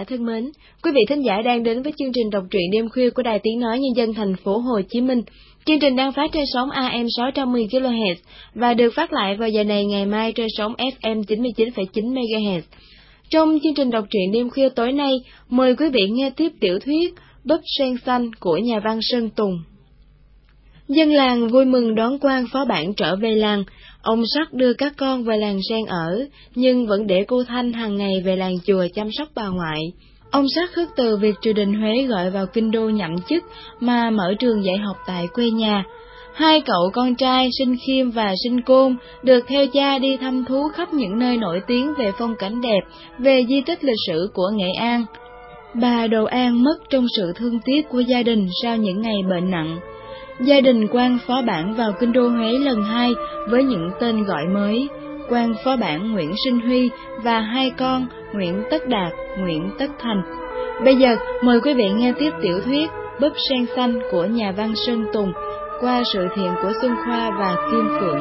Giả thân mến, quý vị thính giả đang đến với chương trình đọc truyện đêm khuya của Đài Tiếng Nói Nhân dân thành phố Hồ Chí Minh. Chương trình đang phát trên sóng AM 610 kHz và được phát lại vào giờ này ngày mai trên sóng FM 99,9 MHz. Trong chương trình đọc truyện đêm khuya tối nay, mời quý vị nghe tiếp tiểu thuyết Búp sen xanh của nhà văn Sơn Tùng. Dân làng vui mừng đón quan phó bản trở về làng, ông sắc đưa các con về làng sen ở, nhưng vẫn để cô Thanh hàng ngày về làng chùa chăm sóc bà ngoại. Ông sắc khước từ việc triều đình Huế gọi vào kinh đô nhậm chức mà mở trường dạy học tại quê nhà. Hai cậu con trai Sinh Khiêm và Sinh Côn được theo cha đi thăm thú khắp những nơi nổi tiếng về phong cảnh đẹp, về di tích lịch sử của Nghệ An. Bà Đồ An mất trong sự thương tiếc của gia đình sau những ngày bệnh nặng gia đình quan phó bản vào kinh đô Huế lần hai với những tên gọi mới, quan phó bản Nguyễn Sinh Huy và hai con Nguyễn Tất Đạt, Nguyễn Tất Thành. Bây giờ mời quý vị nghe tiếp tiểu thuyết Búp sen xanh của nhà văn Sơn Tùng qua sự thiện của Xuân Khoa và Kim Phượng.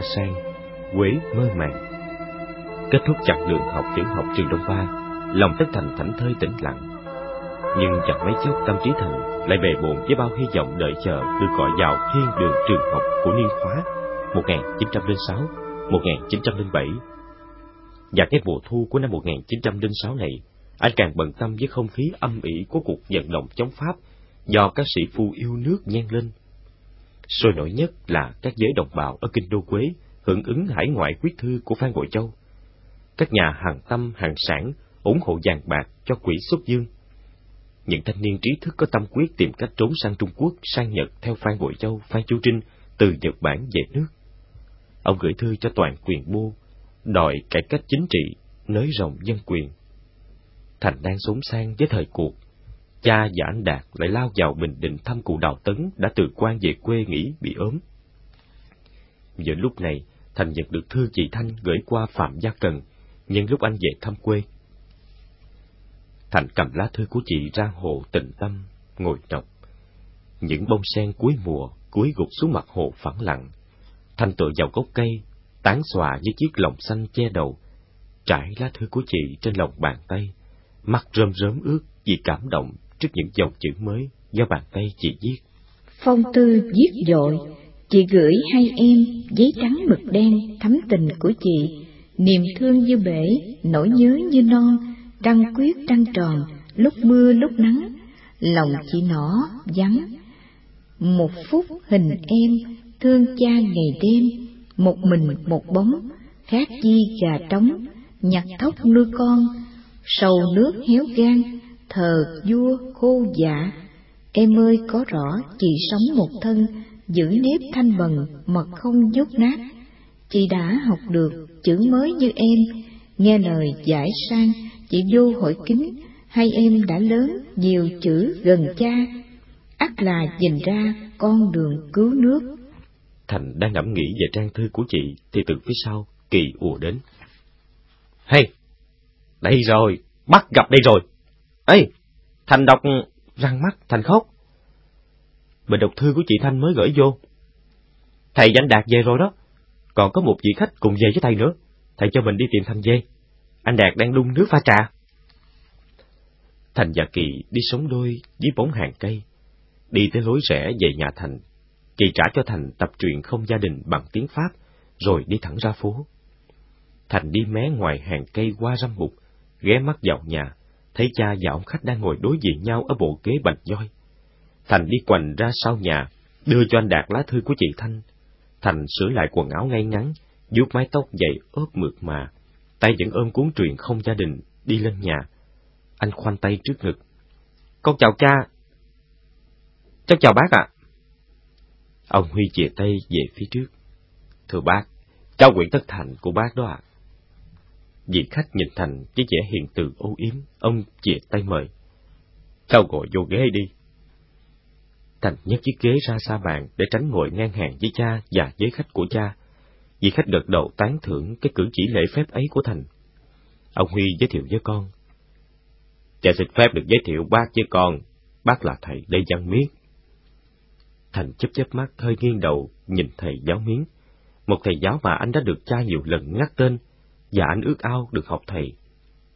Đã sang, Quế mơ màng. Kết thúc chặng đường học tiểu học trường Đông Ba, lòng Tất Thành thảnh thơi tĩnh lặng. Nhưng chẳng mấy chốc tâm trí thần lại bề bộn với bao hy vọng đợi chờ được gọi vào thiên đường trường học của niên khóa 1906-1907. Và cái mùa thu của năm 1906 này, anh càng bận tâm với không khí âm ỉ của cuộc vận động chống Pháp do các sĩ phu yêu nước nhen lên Sôi nổi nhất là các giới đồng bào ở Kinh Đô Quế hưởng ứng hải ngoại quyết thư của Phan Bội Châu. Các nhà hàng tâm, hàng sản ủng hộ vàng bạc cho quỹ xuất dương. Những thanh niên trí thức có tâm quyết tìm cách trốn sang Trung Quốc, sang Nhật theo Phan Bội Châu, Phan Chu Trinh từ Nhật Bản về nước. Ông gửi thư cho toàn quyền bô, đòi cải cách chính trị, nới rộng dân quyền. Thành đang sống sang với thời cuộc, cha và anh Đạt lại lao vào Bình Định thăm cụ Đào Tấn đã từ quan về quê nghỉ bị ốm. Giờ lúc này, Thành nhận được thư chị Thanh gửi qua Phạm Gia Cần, nhân lúc anh về thăm quê. Thành cầm lá thư của chị ra hồ tịnh tâm, ngồi đọc. Những bông sen cuối mùa cúi gục xuống mặt hồ phẳng lặng. Thành tựa vào gốc cây, tán xòa với chiếc lồng xanh che đầu, trải lá thư của chị trên lòng bàn tay, mắt rơm rớm ướt vì cảm động trước những dòng chữ mới do bàn tay chị viết. Phong tư viết dội, chị gửi hai em giấy trắng mực đen thấm tình của chị, niềm thương như bể, nỗi nhớ như non, trăng quyết trăng tròn, lúc mưa lúc nắng, lòng chị nỏ vắng. Một phút hình em, thương cha ngày đêm, một mình một bóng, khác chi gà trống, nhặt thóc nuôi con, sầu nước héo gan, thờ vua khô dạ. Em ơi có rõ chị sống một thân, giữ nếp thanh bần, mật không dốt nát. Chị đã học được chữ mới như em, nghe lời giải sang, chị vô hội kính, hay em đã lớn nhiều chữ gần cha, ắt là dình ra con đường cứu nước. Thành đang ngẫm nghĩ về trang thư của chị, thì từ phía sau, Kỳ ùa đến. Hey, đây rồi, bắt gặp đây rồi. Ê, Thành đọc răng mắt, Thành khóc. Bình đọc thư của chị Thanh mới gửi vô. Thầy danh Đạt về rồi đó. Còn có một vị khách cùng về với thầy nữa. Thầy cho mình đi tìm Thanh về. Anh Đạt đang đun nước pha trà. Thành và Kỳ đi sống đôi dưới bóng hàng cây. Đi tới lối rẽ về nhà Thành, Kỳ trả cho Thành tập truyện không gia đình bằng tiếng Pháp, rồi đi thẳng ra phố. Thành đi mé ngoài hàng cây qua râm bụt, ghé mắt vào nhà, thấy cha và ông khách đang ngồi đối diện nhau ở bộ ghế bành voi. Thành đi quành ra sau nhà, đưa cho anh Đạt lá thư của chị Thanh. Thành sửa lại quần áo ngay ngắn, vuốt mái tóc dày ướt mượt mà, tay vẫn ôm cuốn truyện không gia đình, đi lên nhà. Anh khoanh tay trước ngực. Con chào cha. Cháu chào bác ạ. Ông Huy chìa tay về phía trước. Thưa bác, cháu Nguyễn Tất Thành của bác đó ạ. Vị khách nhìn Thành với vẻ hiền từ ô yếm, ông chìa tay mời. Cháu ngồi vô ghế đi. Thành nhấc chiếc ghế ra xa bàn để tránh ngồi ngang hàng với cha và với khách của cha. Vị khách gật đầu tán thưởng cái cử chỉ lễ phép ấy của Thành. Ông Huy giới thiệu với con. Cha xin phép được giới thiệu bác với con, bác là thầy Lê Văn Miết. Thành chấp chấp mắt hơi nghiêng đầu nhìn thầy giáo miếng, một thầy giáo mà anh đã được cha nhiều lần nhắc tên, và anh ước ao được học thầy.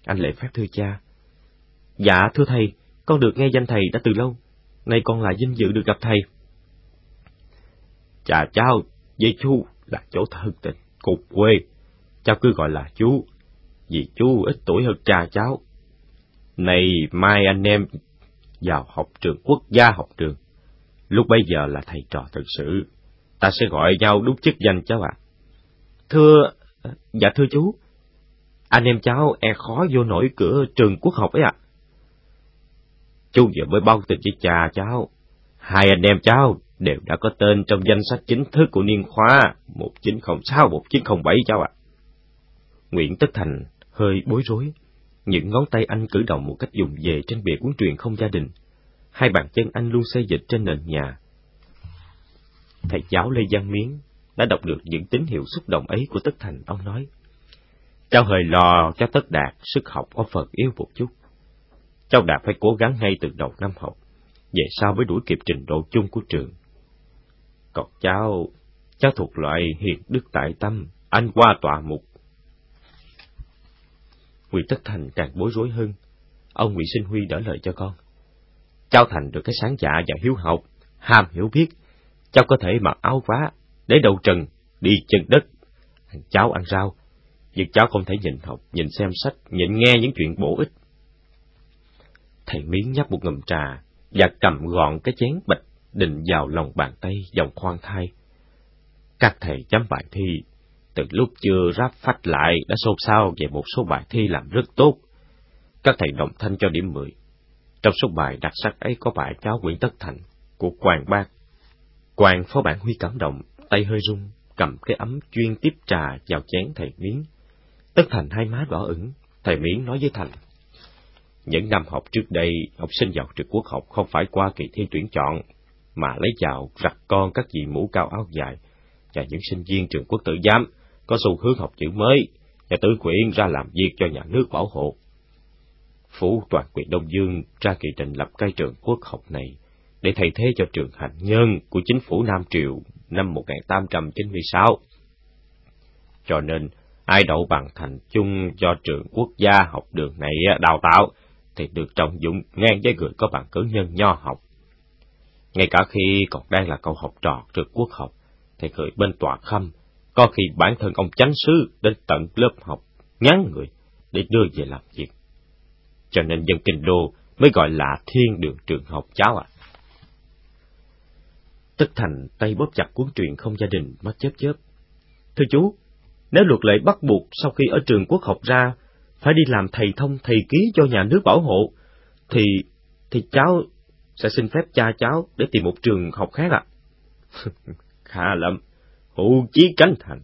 Anh lễ phép thưa cha. Dạ, thưa thầy, con được nghe danh thầy đã từ lâu, nay con lại vinh dự được gặp thầy. Chà cháu, với chú là chỗ thân tình, cục quê, cháu cứ gọi là chú, vì chú ít tuổi hơn cha cháu. Này mai anh em vào học trường quốc gia học trường, lúc bây giờ là thầy trò thực sự, ta sẽ gọi nhau đúng chức danh cháu ạ. Thưa, dạ thưa chú, anh em cháu e khó vô nổi cửa trường quốc học ấy ạ. Chú vừa mới bao tình với cha cháu, hai anh em cháu đều đã có tên trong danh sách chính thức của niên khóa 1906-1907 cháu ạ. Nguyễn Tất Thành hơi bối rối, những ngón tay anh cử động một cách dùng về trên bìa cuốn truyền không gia đình. Hai bàn chân anh luôn xê dịch trên nền nhà. Thầy giáo Lê Giang Miến đã đọc được những tín hiệu xúc động ấy của Tất Thành, ông nói. Cháu hơi lo cho Tất Đạt sức học có phần yếu một chút. Cháu Đạt phải cố gắng ngay từ đầu năm học, về sau mới đuổi kịp trình độ chung của trường. Còn cháu, cháu thuộc loại hiền đức tại tâm, anh qua tòa mục. Nguyễn Tất Thành càng bối rối hơn. Ông Nguyễn Sinh Huy đỡ lời cho con. Cháu Thành được cái sáng dạ và hiếu học, ham hiểu biết. Cháu có thể mặc áo vá, để đầu trần, đi chân đất. Cháu ăn rau, nhưng cháu không thể nhìn học, nhìn xem sách, nhìn nghe những chuyện bổ ích. Thầy Miến nhấp một ngụm trà và cầm gọn cái chén bịch định vào lòng bàn tay dòng khoan thai. Các thầy chấm bài thi, từ lúc chưa ráp phách lại đã xôn xao về một số bài thi làm rất tốt. Các thầy đồng thanh cho điểm mười. Trong số bài đặc sắc ấy có bài cháu Nguyễn Tất Thành của Quang Bác. Quang phó bản Huy cảm động, tay hơi run, cầm cái ấm chuyên tiếp trà vào chén thầy Miến. Tất Thành hai má đỏ ửng, thầy Miễn nói với Thành. Những năm học trước đây, học sinh vào trường quốc học không phải qua kỳ thi tuyển chọn, mà lấy vào rặt con các vị mũ cao áo dài, và những sinh viên trường quốc tử giám có xu hướng học chữ mới, và tự quyện ra làm việc cho nhà nước bảo hộ. Phủ toàn quyền Đông Dương ra kỳ trình lập cái trường quốc học này để thay thế cho trường hạnh nhân của chính phủ Nam Triều năm 1896. Cho nên, ai đậu bằng thành chung do trường quốc gia học đường này à, đào tạo, thì được trọng dụng ngang với người có bằng cử nhân nho học. Ngay cả khi còn đang là cậu học trò trường quốc học, thì người bên tòa khâm, có khi bản thân ông chánh sứ đến tận lớp học, nhắn người, để đưa về làm việc. Cho nên dân kinh đô mới gọi là thiên đường trường học cháu ạ. À. Tức Thành tay bóp chặt cuốn truyện không gia đình, mắt chớp chớp. Thưa chú, nếu luật lệ bắt buộc sau khi ở trường quốc học ra, phải đi làm thầy thông thầy ký cho nhà nước bảo hộ, thì thì cháu sẽ xin phép cha cháu để tìm một trường học khác ạ. À? Khá lắm, hữu chí cánh thành.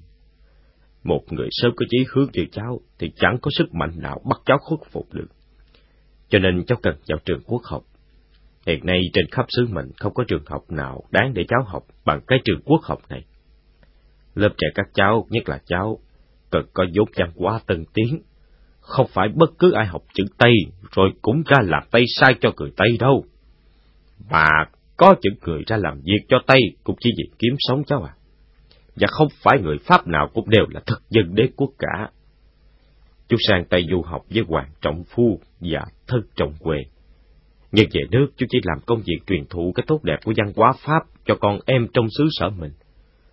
Một người sớm có chí hướng như cháu thì chẳng có sức mạnh nào bắt cháu khuất phục được. Cho nên cháu cần vào trường quốc học. Hiện nay trên khắp xứ mình không có trường học nào đáng để cháu học bằng cái trường quốc học này. Lớp trẻ các cháu, nhất là cháu, cần có vốn văn hóa tân tiến. Không phải bất cứ ai học chữ Tây rồi cũng ra làm Tây sai cho người Tây đâu. Mà có những người ra làm việc cho Tây cũng chỉ vì kiếm sống cháu à. Và không phải người Pháp nào cũng đều là thực dân đế quốc cả. Chú sang Tây du học với Hoàng Trọng Phu và thân trọng quê Nhưng về nước, chú chỉ làm công việc truyền thụ cái tốt đẹp của văn hóa Pháp cho con em trong xứ sở mình.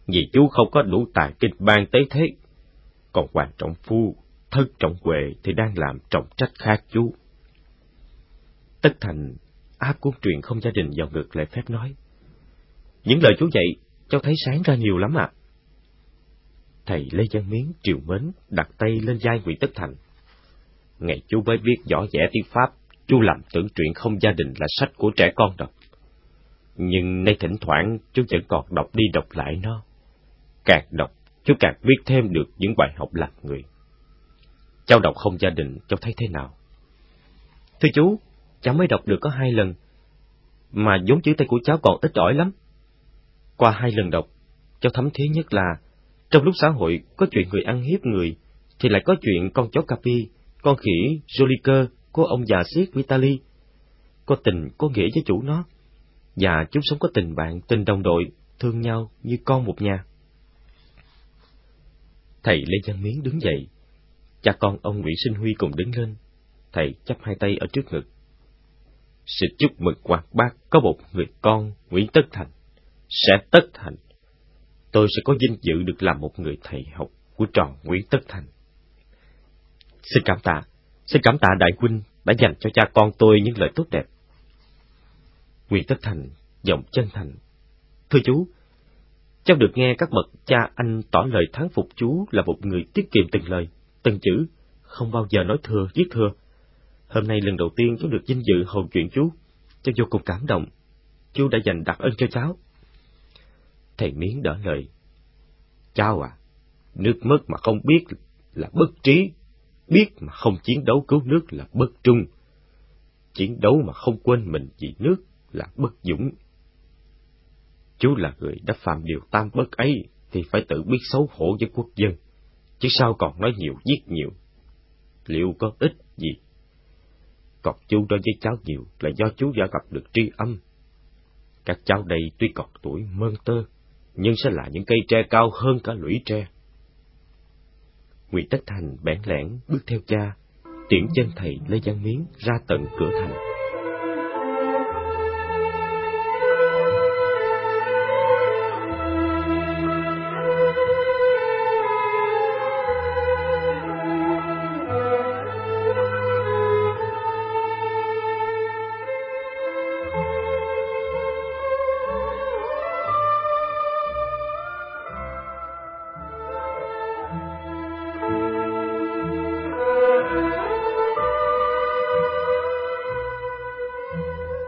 Vì chú không có đủ tài kinh ban tế thế. Còn Hoàng Trọng Phu, thất trọng Huệ thì đang làm trọng trách khác chú. Tất Thành áp cuốn truyền không gia đình vào ngực lại phép nói. Những lời chú dạy, cháu thấy sáng ra nhiều lắm ạ. Thầy Lê Văn Miến triều mến đặt tay lên vai Nguyễn Tất Thành. Ngày chú mới biết rõ vẻ tiếng Pháp, chú làm tưởng truyện không gia đình là sách của trẻ con đọc. Nhưng nay thỉnh thoảng chú vẫn còn đọc đi đọc lại nó. Càng đọc, chú càng biết thêm được những bài học làm người. Cháu đọc không gia đình, cháu thấy thế nào? Thưa chú, cháu mới đọc được có hai lần, mà vốn chữ tay của cháu còn ít ỏi lắm. Qua hai lần đọc, cháu thấm thía nhất là, trong lúc xã hội có chuyện người ăn hiếp người, thì lại có chuyện con chó Capi, con khỉ Joliker của ông già siết Vitali. Có tình, có nghĩa với chủ nó, và chúng sống có tình bạn, tình đồng đội, thương nhau như con một nhà. Thầy Lê Văn Miến đứng dậy, cha con ông Nguyễn Sinh Huy cùng đứng lên, thầy chắp hai tay ở trước ngực. Xin chúc mừng quạt bác có một người con Nguyễn Tất Thành, sẽ tất thành. Tôi sẽ có vinh dự được làm một người thầy học của tròn Nguyễn Tất Thành. Xin cảm tạ, xin cảm tạ đại huynh đã dành cho cha con tôi những lời tốt đẹp. Nguyễn Tất Thành, giọng chân thành. Thưa chú, cháu được nghe các bậc cha anh tỏ lời thắng phục chú là một người tiết kiệm từng lời, từng chữ, không bao giờ nói thừa, viết thừa. Hôm nay lần đầu tiên cháu được vinh dự hầu chuyện chú, cháu vô cùng cảm động. Chú đã dành đặc ân cho cháu. Thầy Miến đỡ lời. Cháu à, nước mất mà không biết là bất trí, biết mà không chiến đấu cứu nước là bất trung. Chiến đấu mà không quên mình vì nước là bất dũng. Chú là người đã phạm điều tam bất ấy, thì phải tự biết xấu hổ với quốc dân, chứ sao còn nói nhiều giết nhiều. Liệu có ích gì? Còn chú đối với cháu nhiều là do chú đã gặp được tri âm. Các cháu đây tuy còn tuổi mơn tơ, nhưng sẽ là những cây tre cao hơn cả lũy tre. Nguyễn Tất Thành bẽn lẽn bước theo cha, tiễn chân thầy Lê Văn Miến ra tận cửa thành.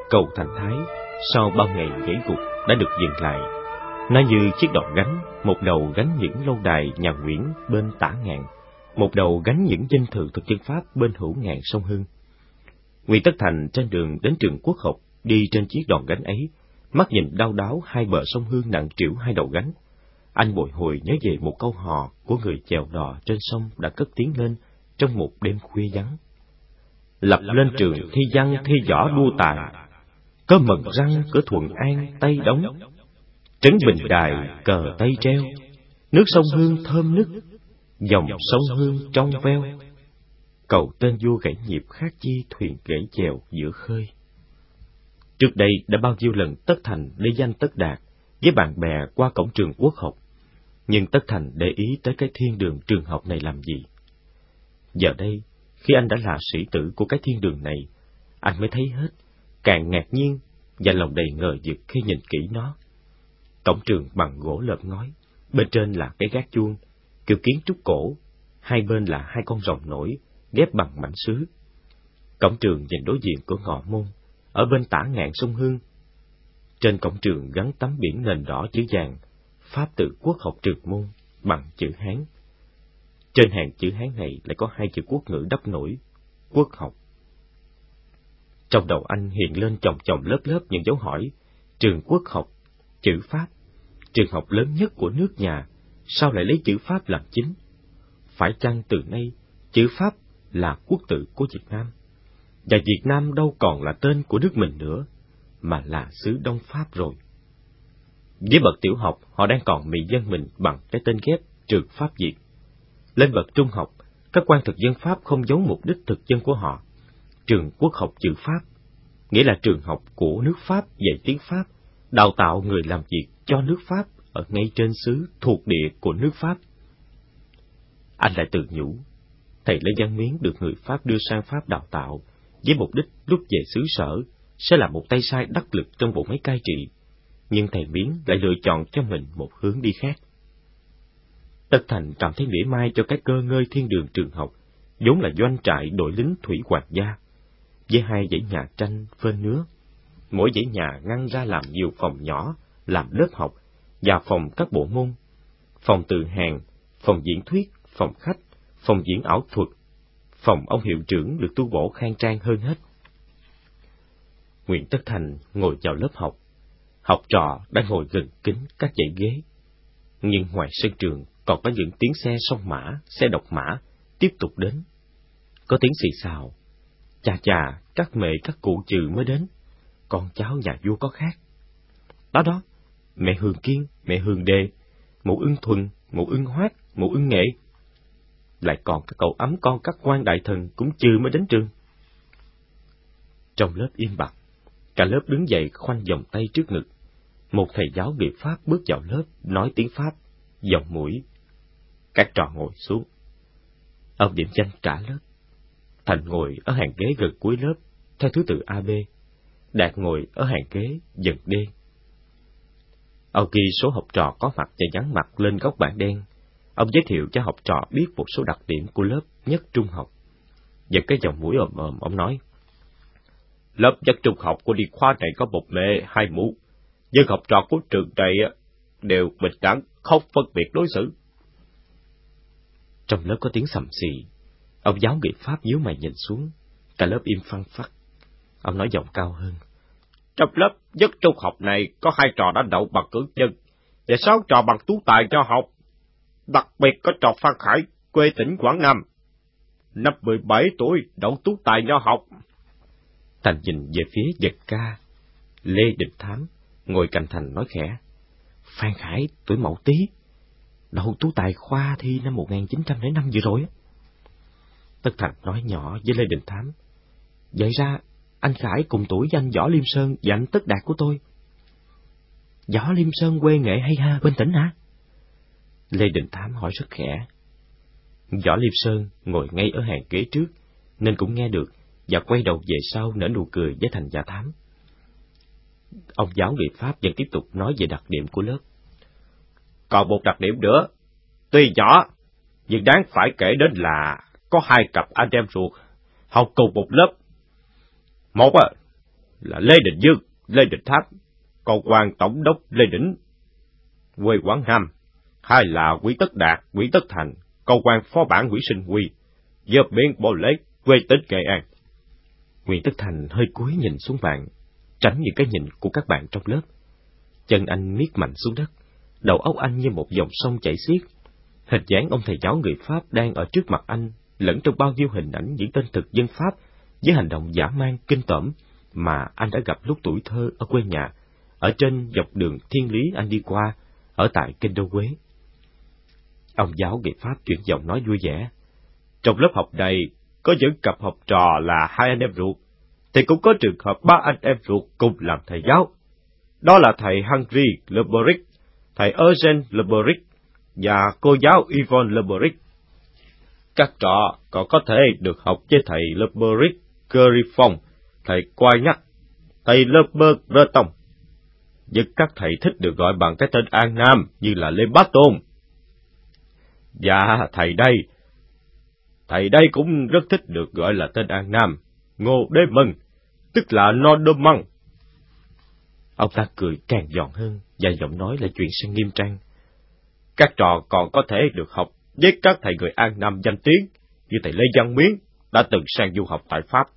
Cầu Thành Thái sau bao ngày gãy gục đã được dừng lại. Nó như chiếc đòn gánh, một đầu gánh những lâu đài nhà Nguyễn bên tả ngạn, một đầu gánh những dinh thự thực dân Pháp bên hữu ngạn sông Hưng. Nguyễn Tất Thành trên đường đến trường quốc học, đi trên chiếc đòn gánh ấy, mắt nhìn đau đáo hai bờ sông Hương nặng trĩu hai đầu gánh. Anh bồi hồi nhớ về một câu hò của người chèo đò trên sông đã cất tiếng lên trong một đêm khuya vắng. Lập lên trường thi văn thi võ đua tài, có mận răng cửa thuận an, tay đóng. Trấn bình đài, cờ tay treo. Nước sông hương thơm nức, dòng sông hương trong veo. Cầu tên vua gãy nhịp khác chi, thuyền gãy chèo giữa khơi. Trước đây đã bao nhiêu lần tất thành lấy danh tất đạt với bạn bè qua cổng trường quốc học. Nhưng tất thành để ý tới cái thiên đường trường học này làm gì? Giờ đây, khi anh đã là sĩ tử của cái thiên đường này, anh mới thấy hết càng ngạc nhiên và lòng đầy ngờ vực khi nhìn kỹ nó. Cổng trường bằng gỗ lợp ngói, bên trên là cái gác chuông, kiểu kiến trúc cổ, hai bên là hai con rồng nổi, ghép bằng mảnh sứ. Cổng trường nhìn đối diện của ngọ môn, ở bên tả ngạn sông Hương. Trên cổng trường gắn tấm biển nền đỏ chữ vàng, Pháp tự quốc học trường môn, bằng chữ Hán. Trên hàng chữ Hán này lại có hai chữ quốc ngữ đắp nổi, quốc học. Trong đầu anh hiện lên chồng chồng lớp lớp những dấu hỏi, trường quốc học, chữ Pháp, trường học lớn nhất của nước nhà, sao lại lấy chữ Pháp làm chính? Phải chăng từ nay, chữ Pháp là quốc tự của Việt Nam? Và Việt Nam đâu còn là tên của nước mình nữa, mà là xứ Đông Pháp rồi. Với bậc tiểu học, họ đang còn mị dân mình bằng cái tên ghép trường Pháp Việt. Lên bậc trung học, các quan thực dân Pháp không giấu mục đích thực dân của họ, trường quốc học chữ Pháp. nghĩa là trường học của nước Pháp dạy tiếng Pháp, đào tạo người làm việc cho nước Pháp ở ngay trên xứ thuộc địa của nước Pháp. Anh lại tự nhủ, thầy Lê Văn Miến được người Pháp đưa sang Pháp đào tạo, với mục đích lúc về xứ sở sẽ là một tay sai đắc lực trong bộ máy cai trị, nhưng thầy Miến lại lựa chọn cho mình một hướng đi khác. Tất Thành cảm thấy mỉa mai cho cái cơ ngơi thiên đường trường học, vốn là doanh trại đội lính thủy hoàng gia, với hai dãy nhà tranh phên nứa. Mỗi dãy nhà ngăn ra làm nhiều phòng nhỏ, làm lớp học, và phòng các bộ môn, phòng từ hàng, phòng diễn thuyết, phòng khách, phòng diễn ảo thuật, phòng ông hiệu trưởng được tu bổ khang trang hơn hết. Nguyễn Tất Thành ngồi vào lớp học, học trò đang ngồi gần kính các dãy ghế. Nhưng ngoài sân trường còn có những tiếng xe song mã, xe độc mã, tiếp tục đến. Có tiếng xì xào, chà chà, các mẹ các cụ trừ mới đến, con cháu nhà vua có khác. Đó đó, mẹ Hường Kiên, mẹ Hường Đề, mụ ưng thuần, mụ ưng hoát, mụ ưng nghệ. Lại còn các cậu ấm con các quan đại thần cũng trừ mới đến trường. Trong lớp im bặt, cả lớp đứng dậy khoanh vòng tay trước ngực. Một thầy giáo người Pháp bước vào lớp, nói tiếng Pháp, giọng mũi. Các trò ngồi xuống. Ông điểm danh trả lớp. Thành ngồi ở hàng ghế gần cuối lớp, theo thứ tự AB. Đạt ngồi ở hàng ghế dần D. Ông ghi số học trò có mặt và dán mặt lên góc bảng đen. Ông giới thiệu cho học trò biết một số đặc điểm của lớp nhất trung học. Giật cái dòng mũi ồm ồm, ông nói. Lớp nhất trung học của đi khoa này có một mẹ, hai mũ. Nhưng học trò của trường này đều bình đẳng, không phân biệt đối xử. Trong lớp có tiếng sầm xì. Ông giáo người Pháp nhíu mày nhìn xuống. Cả lớp im phăng phắc. Ông nói giọng cao hơn. Trong lớp nhất trung học này có hai trò đã đậu bằng cử nhân và sáu trò bằng tú tài cho học. Đặc biệt có trò Phan Khải, quê tỉnh Quảng Nam. Năm 17 tuổi, đậu tú tài nho học. Thành nhìn về phía giật ca. Lê Đình Thám, ngồi cạnh Thành nói khẽ. Phan Khải, tuổi mậu tí. Đậu tú tài khoa thi năm 1905 vừa rồi. Tất Thành nói nhỏ với Lê Đình Thám. Vậy ra, anh Khải cùng tuổi danh Võ Liêm Sơn và anh Tất Đạt của tôi. Võ Liêm Sơn quê nghệ hay ha, bên tỉnh hả? Lê Đình Thám hỏi rất khẽ. Võ Liêm Sơn ngồi ngay ở hàng ghế trước, nên cũng nghe được, và quay đầu về sau nở nụ cười với thành giả thám. Ông giáo người Pháp vẫn tiếp tục nói về đặc điểm của lớp. Còn một đặc điểm nữa, tuy nhỏ, nhưng đáng phải kể đến là có hai cặp anh em ruột, học cùng một lớp một là Lê Đình Dương, Lê Đình Tháp, còn quan tổng đốc Lê Đỉnh, quê Quảng Nam. Hai là Quý Tất Đạt, Quý Tất Thành, cầu quan phó bản Quý Sinh Quy, dợp miệng Bồ Lê, quê tỉnh Nghệ An. Nguyễn Tất Thành hơi cúi nhìn xuống bàn, tránh những cái nhìn của các bạn trong lớp. Chân anh miết mạnh xuống đất, đầu óc anh như một dòng sông chảy xiết. Hình dáng ông thầy giáo người Pháp đang ở trước mặt anh, lẫn trong bao nhiêu hình ảnh những tên thực dân Pháp với hành động giả man kinh tởm mà anh đã gặp lúc tuổi thơ ở quê nhà, ở trên dọc đường thiên lý anh đi qua, ở tại Kinh Đô Quế. Ông giáo người Pháp chuyển giọng nói vui vẻ. Trong lớp học này, có những cặp học trò là hai anh em ruột, thì cũng có trường hợp ba anh em ruột cùng làm thầy giáo. Đó là thầy Henry Leboric, thầy Eugene Leboric và cô giáo Yvonne Leboric. Các trò còn có thể được học với thầy Leberic Curry thầy Quai Nhắc, thầy Leber Breton. Nhưng các thầy thích được gọi bằng cái tên An Nam như là Lê Bá Tôn. Dạ, thầy đây. Thầy đây cũng rất thích được gọi là tên An Nam, Ngô Đế Mân, tức là No Đô Măng. Ông ta cười càng giòn hơn và giọng nói lại chuyển sang nghiêm trang. Các trò còn có thể được học với các thầy người An Nam danh tiếng như thầy Lê Văn Miến đã từng sang du học tại Pháp.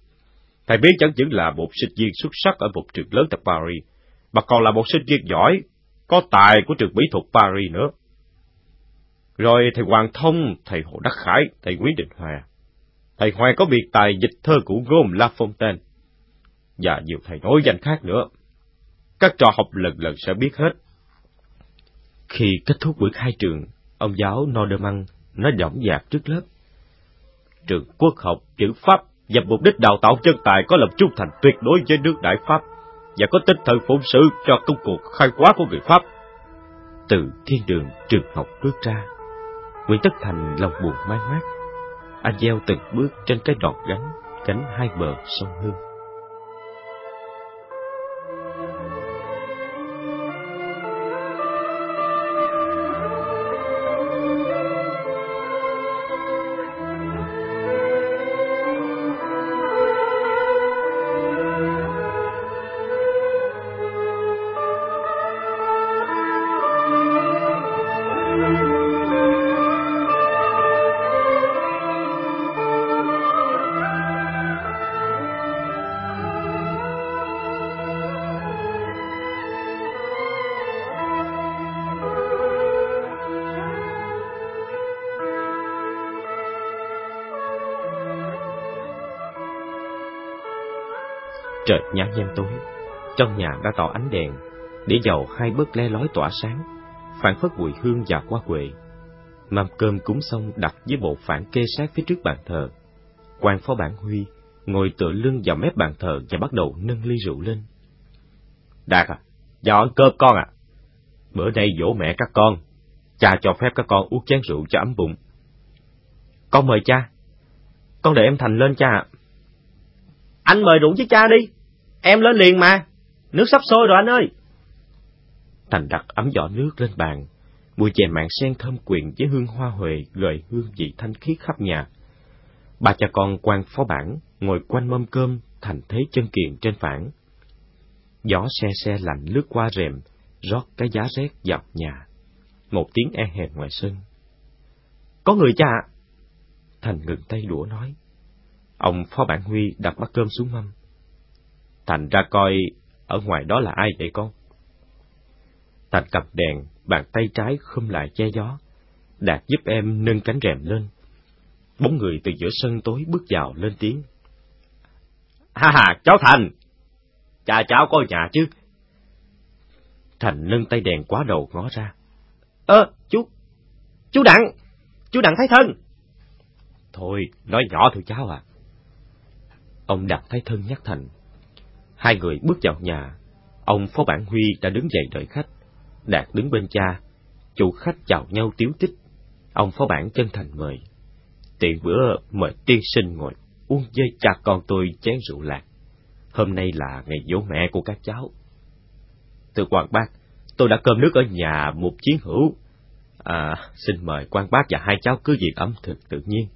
Thầy biết chẳng những là một sinh viên xuất sắc ở một trường lớn tại Paris, mà còn là một sinh viên giỏi, có tài của trường mỹ thuật Paris nữa. Rồi thầy Hoàng Thông, thầy Hồ Đắc Khải, thầy Nguyễn Đình Hòa. Thầy Hoàng có biệt tài dịch thơ của Gồm La Fontaine, và nhiều thầy nổi danh khác nữa. Các trò học lần lần sẽ biết hết. Khi kết thúc buổi khai trường, ông giáo Norderman nói dõng dạc trước lớp. Trường quốc học chữ Pháp và mục đích đào tạo chân tài có lòng trung thành tuyệt đối với nước Đại Pháp và có tinh thần phụng sự cho công cuộc khai hóa của người Pháp. Từ thiên đường trường học bước ra, Nguyễn Tất Thành lòng buồn man mát. Anh gieo từng bước trên cái đọt gánh, cánh hai bờ sông Hương. Trời nhá nhem tối, trong nhà đã tỏ ánh đèn, để dầu hai bớt le lói tỏa sáng, phản phất mùi hương và hoa quệ. Mâm cơm cúng xong đặt với bộ phản kê sát phía trước bàn thờ. quan phó bản Huy ngồi tựa lưng vào mép bàn thờ và bắt đầu nâng ly rượu lên. Đạt à, vào ăn cơm con à. Bữa nay dỗ mẹ các con, cha cho phép các con uống chén rượu cho ấm bụng. Con mời cha. Con để em Thành lên cha ạ. Anh mời rượu với cha đi. Em lên liền mà. Nước sắp sôi rồi anh ơi. Thành đặt ấm giỏ nước lên bàn. Mùi chè mạng sen thơm quyện với hương hoa huệ gợi hương vị thanh khiết khắp nhà. Ba cha con quan phó bản ngồi quanh mâm cơm thành thế chân kiền trên phản. Gió xe xe lạnh lướt qua rèm, rót cái giá rét vào nhà. Một tiếng e hèn ngoài sân. Có người cha Thành ngừng tay đũa nói. Ông Phó Bản Huy đặt bát cơm xuống mâm. Thành ra coi ở ngoài đó là ai vậy con? Thành cầm đèn, bàn tay trái khum lại che gió. Đạt giúp em nâng cánh rèm lên. Bốn người từ giữa sân tối bước vào lên tiếng. Ha ha, cháu Thành! Cha cháu có nhà chứ? Thành nâng tay đèn quá đầu ngó ra. Ơ, chú, chú Đặng, chú Đặng Thái Thân. Thôi, nói nhỏ thôi cháu à. Ông đặng Thái Thân nhắc Thành. Hai người bước vào nhà, ông Phó Bản Huy đã đứng dậy đợi khách. Đạt đứng bên cha, chủ khách chào nhau tiếu tích. Ông Phó Bản chân thành mời. Tiện bữa mời tiên sinh ngồi uống với cha con tôi chén rượu lạc. Hôm nay là ngày dỗ mẹ của các cháu. Thưa quan bác, tôi đã cơm nước ở nhà một chiến hữu. À, xin mời quan bác và hai cháu cứ việc ẩm thực tự nhiên.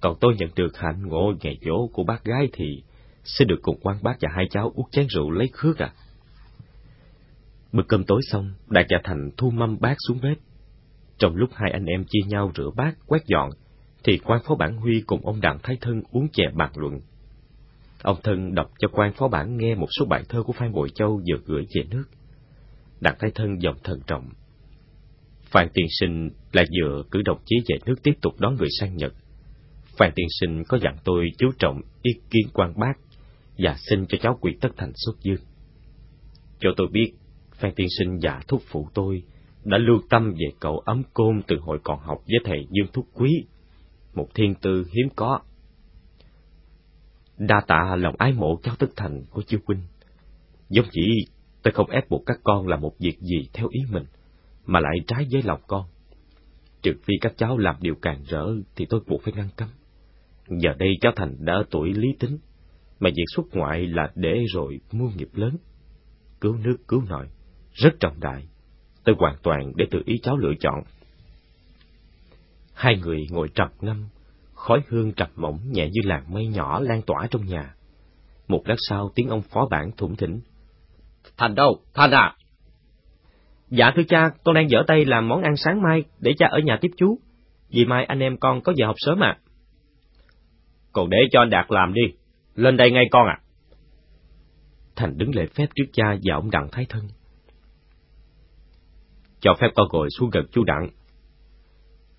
Còn tôi nhận được hạnh ngộ ngày dỗ của bác gái thì sẽ được cùng quan bác và hai cháu uống chén rượu lấy khước à. Bữa cơm tối xong, Đại và Thành thu mâm bát xuống bếp. Trong lúc hai anh em chia nhau rửa bát, quét dọn, thì quan phó bản Huy cùng ông Đặng Thái Thân uống chè bàn luận. Ông Thân đọc cho quan phó bản nghe một số bài thơ của Phan Bội Châu vừa gửi về nước. Đặng Thái Thân giọng thần trọng. Phan Tiên Sinh là dựa cử đồng chí về nước tiếp tục đón người sang Nhật. Phan Tiên Sinh có dặn tôi chú trọng ý kiến quan bác và xin cho cháu quỳ tất thành xuất dương. Cho tôi biết, Phan Tiên Sinh và thúc phụ tôi đã lưu tâm về cậu ấm côn từ hồi còn học với thầy Dương Thúc Quý, một thiên tư hiếm có. Đa tạ lòng ái mộ cháu tất thành của chư huynh. Giống chỉ tôi không ép buộc các con làm một việc gì theo ý mình, mà lại trái với lòng con. Trừ phi các cháu làm điều càng rỡ thì tôi buộc phải ngăn cấm. Giờ đây cháu Thành đã ở tuổi lý tính, mà việc xuất ngoại là để rồi mua nghiệp lớn. Cứu nước cứu nội, rất trọng đại. Tôi hoàn toàn để tự ý cháu lựa chọn. Hai người ngồi trầm ngâm, khói hương trầm mỏng nhẹ như làn mây nhỏ lan tỏa trong nhà. Một lát sau tiếng ông phó bản thủng thỉnh. Thành đâu? Thành à? Dạ thưa cha, con đang dở tay làm món ăn sáng mai để cha ở nhà tiếp chú. Vì mai anh em con có giờ học sớm à. Còn để cho anh Đạt làm đi. Lên đây ngay con ạ. Thành đứng lễ phép trước cha và ông Đặng Thái Thân. Cho phép con ngồi xuống gần chú Đặng.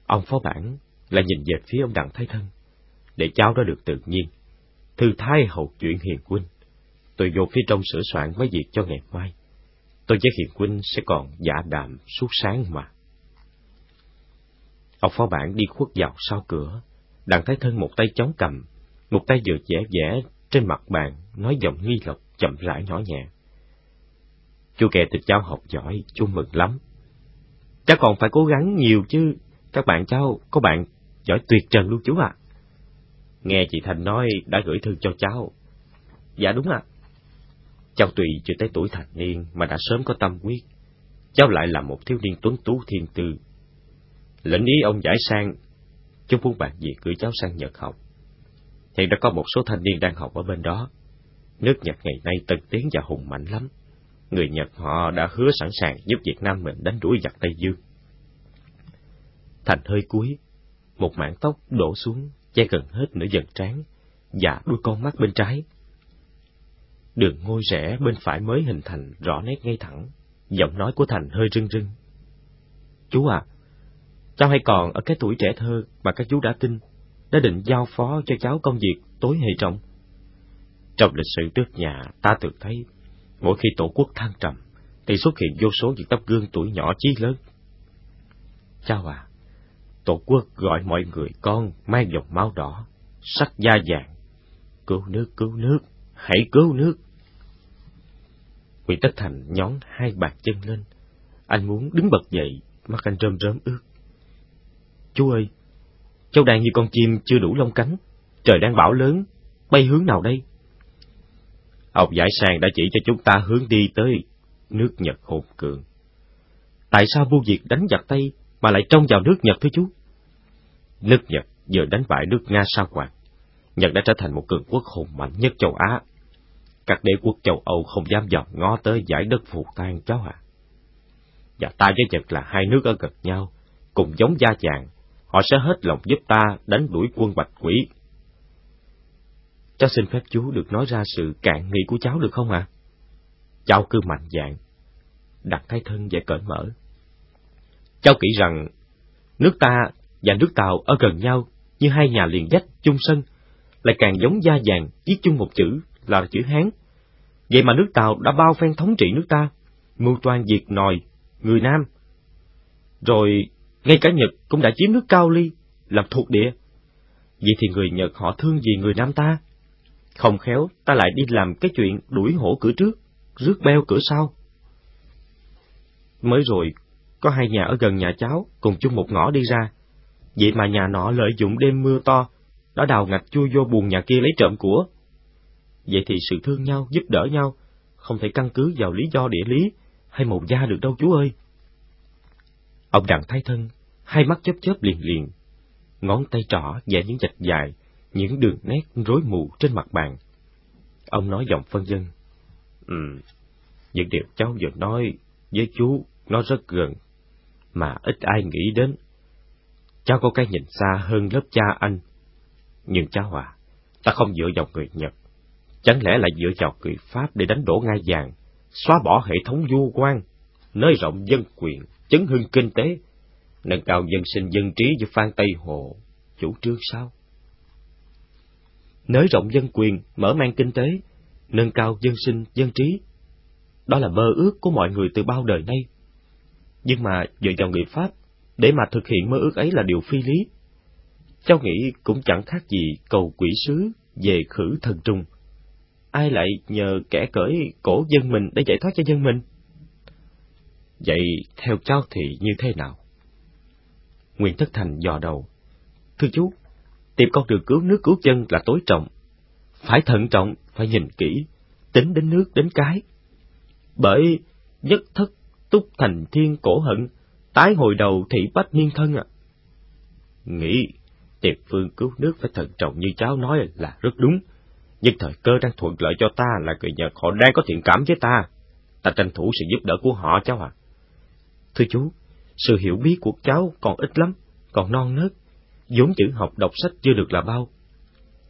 Ông phó bản lại nhìn về phía ông Đặng Thái Thân, để cháu đó được tự nhiên. Thư thái hậu chuyện hiền huynh. Tôi vô phía trong sửa soạn mấy việc cho ngày mai. Tôi với hiền huynh sẽ còn giả đàm suốt sáng mà. Ông phó bản đi khuất vào sau cửa, Đặng Thái Thân một tay chống cầm, một tay vừa vẽ vẽ trên mặt bàn, nói giọng nghi lộc, chậm rãi nhỏ nhẹ. Chú kẻ tịch cháu học giỏi, chú mừng lắm. Cháu còn phải cố gắng nhiều chứ, các bạn cháu, có bạn giỏi tuyệt trần luôn chú ạ. Nghe chị Thành nói đã gửi thư cho cháu. Dạ đúng ạ. Cháu tùy chưa tới tuổi thành niên mà đã sớm có tâm quyết. Cháu lại là một thiếu niên tuấn tú thiên tư. Lệnh ý ông giải sang, chú muốn bạn việc gửi cháu sang Nhật học. Hiện đã có một số thanh niên đang học ở bên đó. Nước Nhật ngày nay tân tiến và hùng mạnh lắm. Người Nhật họ đã hứa sẵn sàng giúp Việt Nam mình đánh đuổi giặc Tây Dương. Thành hơi cuối, một mảng tóc đổ xuống, che gần hết nửa dần trán, và đuôi con mắt bên trái. Đường ngôi rẽ bên phải mới hình thành rõ nét ngay thẳng, giọng nói của Thành hơi rưng rưng. Chú à, cháu hay còn ở cái tuổi trẻ thơ mà các chú đã tin, đã định giao phó cho cháu công việc tối hệ trọng. Trong lịch sử trước nhà, ta từng thấy, mỗi khi tổ quốc thăng trầm, thì xuất hiện vô số những tấm gương tuổi nhỏ chí lớn. Cháu à, Tổ quốc gọi mọi người con mang dòng máu đỏ, sắc da vàng. Cứu nước, cứu nước, hãy cứu nước. Nguyễn Tất Thành nhón hai bàn chân lên. Anh muốn đứng bật dậy, mắt anh rơm rớm ướt. Chú ơi, cháu đang như con chim chưa đủ lông cánh. Trời đang bão lớn, bay hướng nào đây? Ông giải sàng đã chỉ cho chúng ta hướng đi tới nước Nhật hồn cường. Tại sao vua Việt đánh giặc Tây mà lại trông vào nước Nhật thưa chú? Nước Nhật vừa đánh bại nước Nga sao hoàng. Nhật đã trở thành một cường quốc hùng mạnh nhất châu Á. Các đế quốc châu Âu không dám dòm ngó tới giải đất phù tan cháu ạ. Và ta với Nhật là hai nước ở gần nhau, cùng giống da vàng, họ sẽ hết lòng giúp ta đánh đuổi quân bạch quỷ. Cháu xin phép chú được nói ra sự cạn nghị của cháu được không ạ? À? Cháu cứ mạnh dạng, đặt thái thân và cởi mở. Cháu nghĩ rằng nước ta và nước Tàu ở gần nhau như hai nhà liền dách chung sân, lại càng giống da vàng viết chung một chữ là chữ Hán. Vậy mà nước Tàu đã bao phen thống trị nước ta, mưu toan diệt nòi, người Nam. Rồi, ngay cả Nhật cũng đã chiếm nước Cao Ly, làm thuộc địa. Vậy thì người Nhật họ thương gì người Nam ta? Không khéo, ta lại đi làm cái chuyện đuổi hổ cửa trước, rước beo cửa sau. Mới rồi, có hai nhà ở gần nhà cháu cùng chung một ngõ đi ra, Vậy mà nhà nọ lợi dụng đêm mưa to, đã đào ngạch chui vô buồn nhà kia lấy trộm của. Vậy thì sự thương nhau, giúp đỡ nhau, không thể căn cứ vào lý do địa lý hay màu da được đâu chú ơi. Ông đặng thái thân, hai mắt chớp chớp liền liền, ngón tay trỏ vẽ những vạch dài, những đường nét rối mù trên mặt bàn. Ông nói giọng phân dân. Ừ, những điều cháu vừa nói với chú nó rất gần, mà ít ai nghĩ đến. Cháu có cái nhìn xa hơn lớp cha anh. Nhưng cháu à, ta không dựa vào người Nhật. Chẳng lẽ lại dựa vào người Pháp để đánh đổ ngai vàng, xóa bỏ hệ thống vua quan, nới rộng dân quyền, chấn hưng kinh tế, nâng cao dân sinh dân trí với Phan Tây Hồ, chủ trương sao? Nới rộng dân quyền, mở mang kinh tế, nâng cao dân sinh dân trí. Đó là mơ ước của mọi người từ bao đời nay. Nhưng mà dựa vào người Pháp để mà thực hiện mơ ước ấy là điều phi lý. Cháu nghĩ cũng chẳng khác gì cầu quỷ sứ về khử thần trùng. Ai lại nhờ kẻ cởi cổ dân mình để giải thoát cho dân mình? Vậy theo cháu thì như thế nào? Nguyễn Tất Thành dò đầu. Thưa chú, tìm con đường cứu nước cứu dân là tối trọng. Phải thận trọng, phải nhìn kỹ, tính đến nước đến cái. Bởi nhất thất túc thành thiên cổ hận, tái hồi đầu thị bách niên thân ạ. À. Nghĩ tiệp phương cứu nước phải thận trọng như cháu nói là rất đúng, nhưng thời cơ đang thuận lợi cho ta là người Nhật họ đang có thiện cảm với ta. Ta tranh thủ sự giúp đỡ của họ cháu à. Thưa chú, sự hiểu biết của cháu còn ít lắm, còn non nớt, vốn chữ học đọc sách chưa được là bao.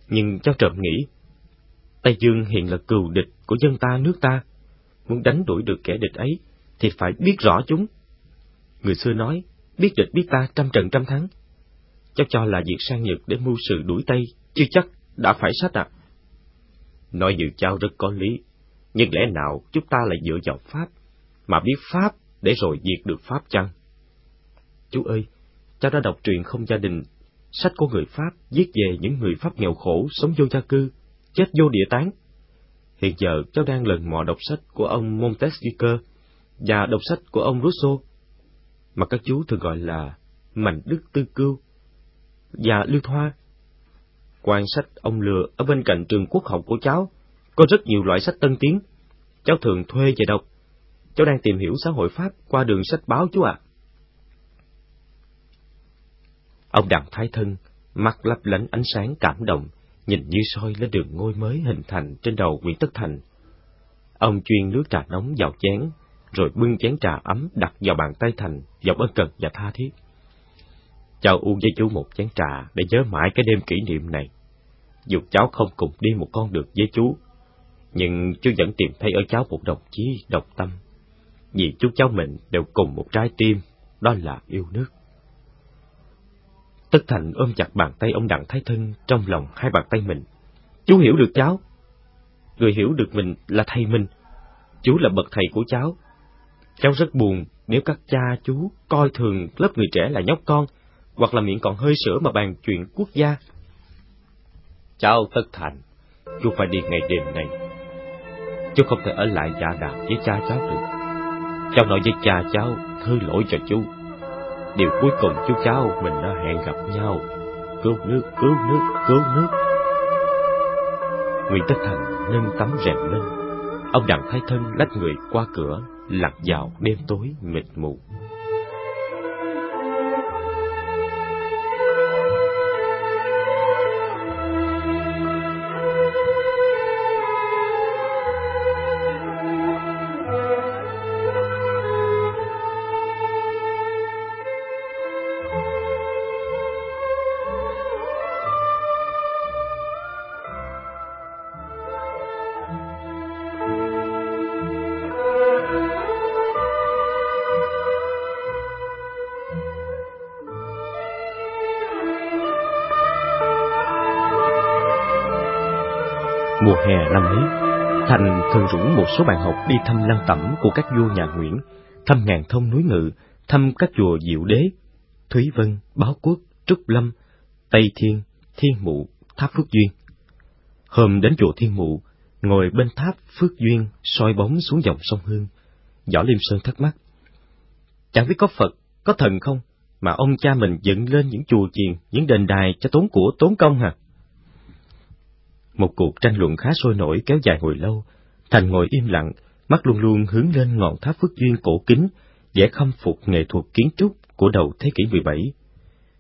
Nhưng cháu trộm nghĩ, Tây Dương hiện là cừu địch của dân ta nước ta, muốn đánh đuổi được kẻ địch ấy thì phải biết rõ chúng Người xưa nói, biết địch biết ta trăm trận trăm thắng. Cháu cho là việc sang Nhật để mưu sự đuổi Tây, chưa chắc đã phải sách ạ. Nói dự cháu rất có lý, nhưng lẽ nào chúng ta lại dựa vào Pháp, mà biết Pháp để rồi diệt được Pháp chăng? Chú ơi, cháu đã đọc truyện không gia đình, sách của người Pháp viết về những người Pháp nghèo khổ sống vô gia cư, chết vô địa tán. Hiện giờ cháu đang lần mò đọc sách của ông Montesquieu và đọc sách của ông Rousseau, mà các chú thường gọi là Mạnh Đức Tư Cưu và Lưu Thoa. Quan sách ông lừa ở bên cạnh trường quốc học của cháu có rất nhiều loại sách tân tiến. Cháu thường thuê về đọc. Cháu đang tìm hiểu xã hội Pháp qua đường sách báo chú ạ. Ông Đặng Thái Thân, mắt lấp lánh ánh sáng cảm động, nhìn như soi lên đường ngôi mới hình thành trên đầu Nguyễn Tất Thành. Ông chuyên nước trà nóng vào chén, rồi bưng chén trà ấm đặt vào bàn tay Thành, giọng ân cần và tha thiết. Cháu uống với chú một chén trà để nhớ mãi cái đêm kỷ niệm này. Dù cháu không cùng đi một con được với chú, nhưng chú vẫn tìm thấy ở cháu một đồng chí độc tâm. Vì chú cháu mình đều cùng một trái tim, đó là yêu nước. Tất Thành ôm chặt bàn tay ông Đặng Thái Thân trong lòng hai bàn tay mình. Chú hiểu được cháu. Người hiểu được mình là thầy mình. Chú là bậc thầy của cháu. Cháu rất buồn nếu các cha chú coi thường lớp người trẻ là nhóc con, hoặc là miệng còn hơi sữa mà bàn chuyện quốc gia. Cháu Tất Thành, chú phải đi ngày đêm này. Chú không thể ở lại dạ giả đạo với cha cháu được. Cháu nói với cha cháu, thư lỗi cho chú. Điều cuối cùng chú cháu mình đã hẹn gặp nhau. Cứu nước, cứu nước, cứu nước. Nguyễn Tất Thành nâng tấm rèm lên. Ông Đặng Thái Thân lách người qua cửa, lặn vào đêm tối mịt mù. Hè năm ấy, Thành thường rủ một số bạn học đi thăm lăng tẩm của các vua nhà Nguyễn, thăm ngàn thông núi ngự, thăm các chùa Diệu Đế, Thúy Vân, Báo Quốc, Trúc Lâm, Tây Thiên, Thiên Mụ, Tháp Phước Duyên. Hôm đến chùa Thiên Mụ, ngồi bên tháp Phước Duyên soi bóng xuống dòng sông Hương, Võ Liêm Sơn thắc mắc. Chẳng biết có Phật, có thần không, mà ông cha mình dựng lên những chùa chiền, những đền đài cho tốn của tốn công hả? Một cuộc tranh luận khá sôi nổi kéo dài hồi lâu, Thành ngồi im lặng, mắt luôn luôn hướng lên ngọn tháp Phước Duyên cổ kính, vẻ khâm phục nghệ thuật kiến trúc của đầu thế kỷ 17.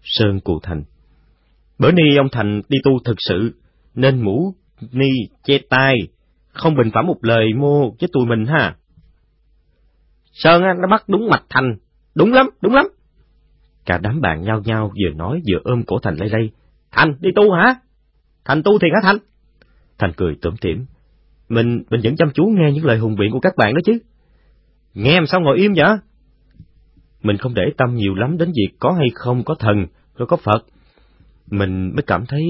Sơn Cù Thành Bữa ni ông Thành đi tu thực sự, nên mũ ni che tai, không bình phẩm một lời mô với tụi mình ha. Sơn á, nó bắt đúng mạch Thành, đúng lắm, đúng lắm. Cả đám bạn nhao nhao vừa nói vừa ôm cổ Thành lây lây. Thành, đi tu hả? Thành tu thiệt hả Thành? Thành cười tủm tỉm. Mình, mình vẫn chăm chú nghe những lời hùng biện của các bạn đó chứ. Nghe làm sao ngồi im vậy? Mình không để tâm nhiều lắm đến việc có hay không có thần, rồi có Phật. Mình mới cảm thấy,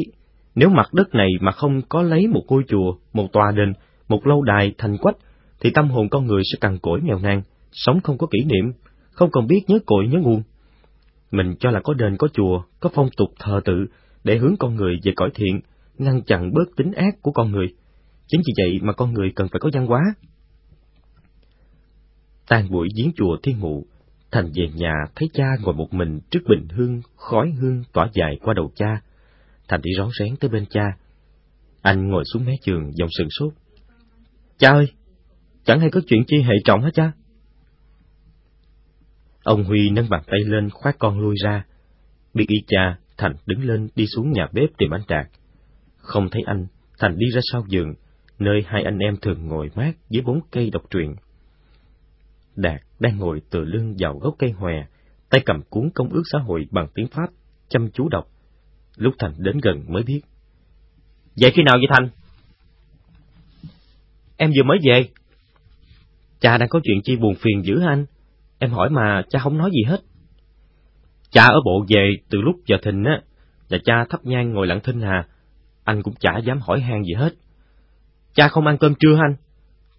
nếu mặt đất này mà không có lấy một ngôi chùa, một tòa đền, một lâu đài thành quách, thì tâm hồn con người sẽ cằn cỗi nghèo nàn, sống không có kỷ niệm, không còn biết nhớ cội nhớ nguồn. Mình cho là có đền có chùa, có phong tục thờ tự, để hướng con người về cõi thiện, ngăn chặn bớt tính ác của con người. Chính vì vậy mà con người cần phải có văn hóa. Tàn buổi giếng chùa Thiên Mụ, Thành về nhà thấy cha ngồi một mình trước bình hương, khói hương tỏa dài qua đầu cha. Thành đi rón rén tới bên cha. Anh ngồi xuống mé giường, dòng sừng sốt. Cha ơi, chẳng hay có chuyện chi hệ trọng hả cha. Ông Huy nâng bàn tay lên khoát con lui ra. Biết y cha, Thành đứng lên đi xuống nhà bếp tìm anh Trạc. Không thấy anh, Thành đi ra sau giường, nơi hai anh em thường ngồi mát dưới bốn cây đọc truyện. Đạt đang ngồi tựa lưng vào gốc cây hòe, tay cầm cuốn công ước xã hội bằng tiếng Pháp, chăm chú đọc. Lúc Thành đến gần mới biết. Vậy khi nào vậy Thành? Em vừa mới về. Cha đang có chuyện chi buồn phiền dữ anh? Em hỏi mà cha không nói gì hết. Cha ở bộ về từ lúc giờ thình á, và cha thắp nhang ngồi lặng thinh hà, anh cũng chả dám hỏi han gì hết. Cha không ăn cơm trưa anh?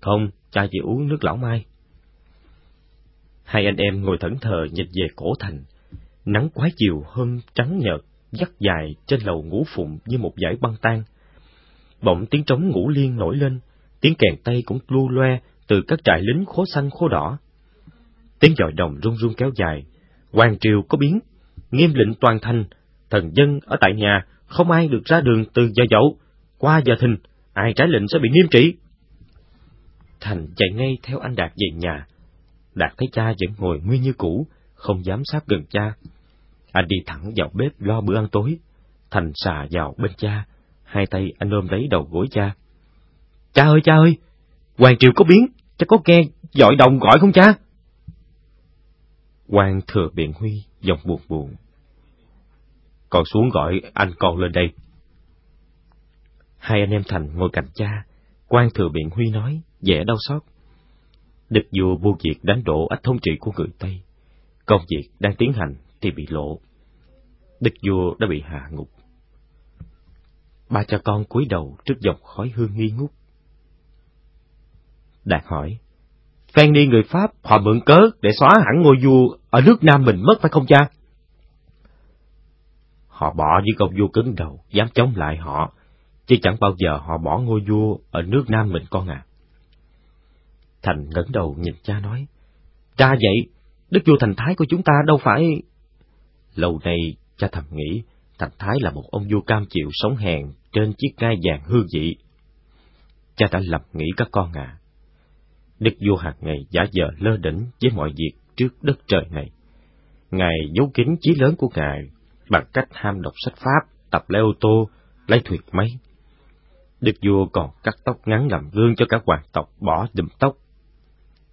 Không, cha chỉ uống nước lão mai. Hai anh em ngồi thẫn thờ nhìn về cổ thành. Nắng quá chiều hôm trắng nhợt, dắt dài trên lầu ngũ phụng như một dải băng tan. Bỗng tiếng trống ngũ liên nổi lên, tiếng kèn tay cũng lu loe từ các trại lính khố xanh khố đỏ. Tiếng dòi đồng rung rung kéo dài, hoàng triều có biến, nghiêm lệnh toàn thành, thần dân ở tại nhà, không ai được ra đường từ giờ dậu, qua giờ thìn, ai trái lệnh sẽ bị nghiêm trị. Thành chạy ngay theo anh Đạt về nhà. Đạt thấy cha vẫn ngồi nguyên như cũ, không dám sát gần cha. Anh đi thẳng vào bếp lo bữa ăn tối. Thành xà vào bên cha, hai tay anh ôm lấy đầu gối cha. Cha ơi cha ơi, Hoàng Triều có biến, cha có nghe dọi đồng gọi không cha? Hoàng thừa biện Huy, giọng buồn buồn. Con xuống gọi anh con lên đây. Hai anh em Thành ngồi cạnh cha, quan thừa biện Huy nói, vẻ đau xót. Địch vua vô việc đánh đổ ách thống trị của người Tây. Công việc đang tiến hành thì bị lộ. Địch vua đã bị hạ ngục. Ba cha con cúi đầu trước dòng khói hương nghi ngút. Đạt hỏi, phen đi người Pháp họ mượn cớ để xóa hẳn ngôi vua ở nước Nam mình mất phải không cha? Họ bỏ với công vua cứng đầu, dám chống lại họ, chứ chẳng bao giờ họ bỏ ngôi vua ở nước Nam mình con à. Thành ngẩng đầu nhìn cha nói, cha vậy, đức vua Thành Thái của chúng ta đâu phải... Lâu nay, cha thầm nghĩ, Thành Thái là một ông vua cam chịu sống hèn trên chiếc ngai vàng hư vị. Cha đã lầm nghĩ các con à. Đức vua hàng ngày giả giờ lơ đỉnh với mọi việc trước đất trời này. Ngài giấu kín chí lớn của Ngài bằng cách ham đọc sách Pháp, tập lái ô tô, lấy thuyền máy. Đức vua còn cắt tóc ngắn làm gương cho các hoàng tộc bỏ đùm tóc.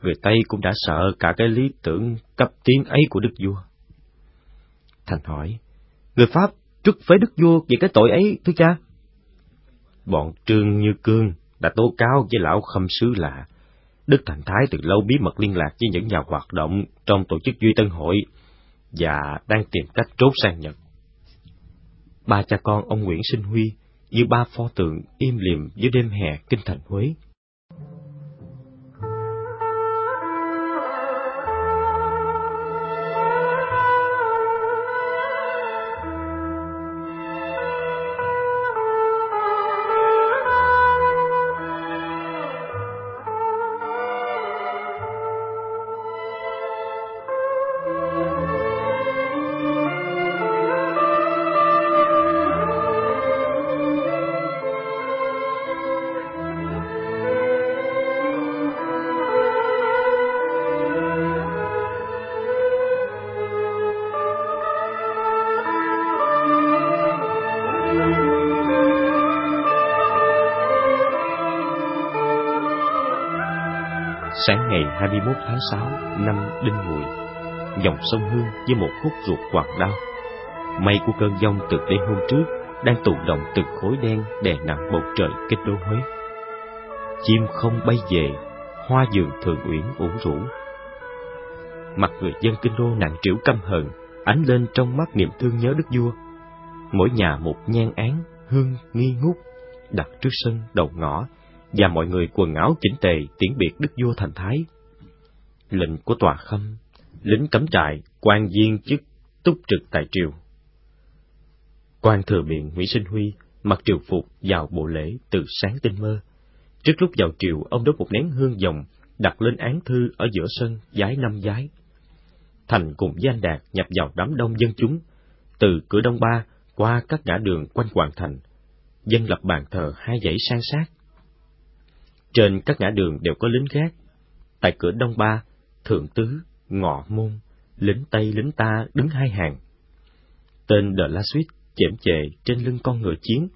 Người Tây cũng đã sợ cả cái lý tưởng cấp tiến ấy của đức vua. Thành hỏi, người Pháp trút phế đức vua về cái tội ấy, thưa cha? Bọn Trương Như Cương đã tố cáo với lão khâm sứ là Đức Thành Thái từ lâu bí mật liên lạc với những nhà hoạt động trong tổ chức Duy Tân Hội và đang tìm cách trốn sang Nhật. Ba cha con ông Nguyễn Sinh Huy như ba pho tượng im lìm dưới đêm hè kinh thành Huế. 21 tháng 6 năm Đinh Mùi, dòng sông Hương với một khúc ruột quạt đau. Mây của cơn giông từ đêm hôm trước đang tụ động từng khối đen đè nặng bầu trời kinh đô Huế. Chim không bay về, hoa dường thường uyển ủ rũ. Mặt người dân kinh đô nặng trĩu căm hờn, ánh lên trong mắt niềm thương nhớ đức vua. Mỗi nhà một nhan án, hương nghi ngút, đặt trước sân đầu ngõ và mọi người quần áo chỉnh tề tiễn biệt đức vua thành thái. Lệnh của tòa khâm, lính cấm trại, quan viên chức túc trực tại triều. Quan thừa biện Nguyễn Sinh Huy mặc triều phục vào bộ lễ từ sáng tinh mơ. Trước lúc vào triều, ông đốt một nén hương dòng, đặt lên án thư ở giữa sân, giái năm giái. Thành cùng với anh Đạt nhập vào đám đông dân chúng, từ cửa Đông Ba qua các ngã đường quanh hoàng thành. Dân lập bàn thờ hai dãy san sát, trên các ngã đường đều có lính gác. Tại cửa Đông Ba, Thượng Tứ, Ngọ Môn, lính Tây lính ta đứng hai hàng. Tên Đờ La Suite chễm chệ trên lưng con ngựa chiến,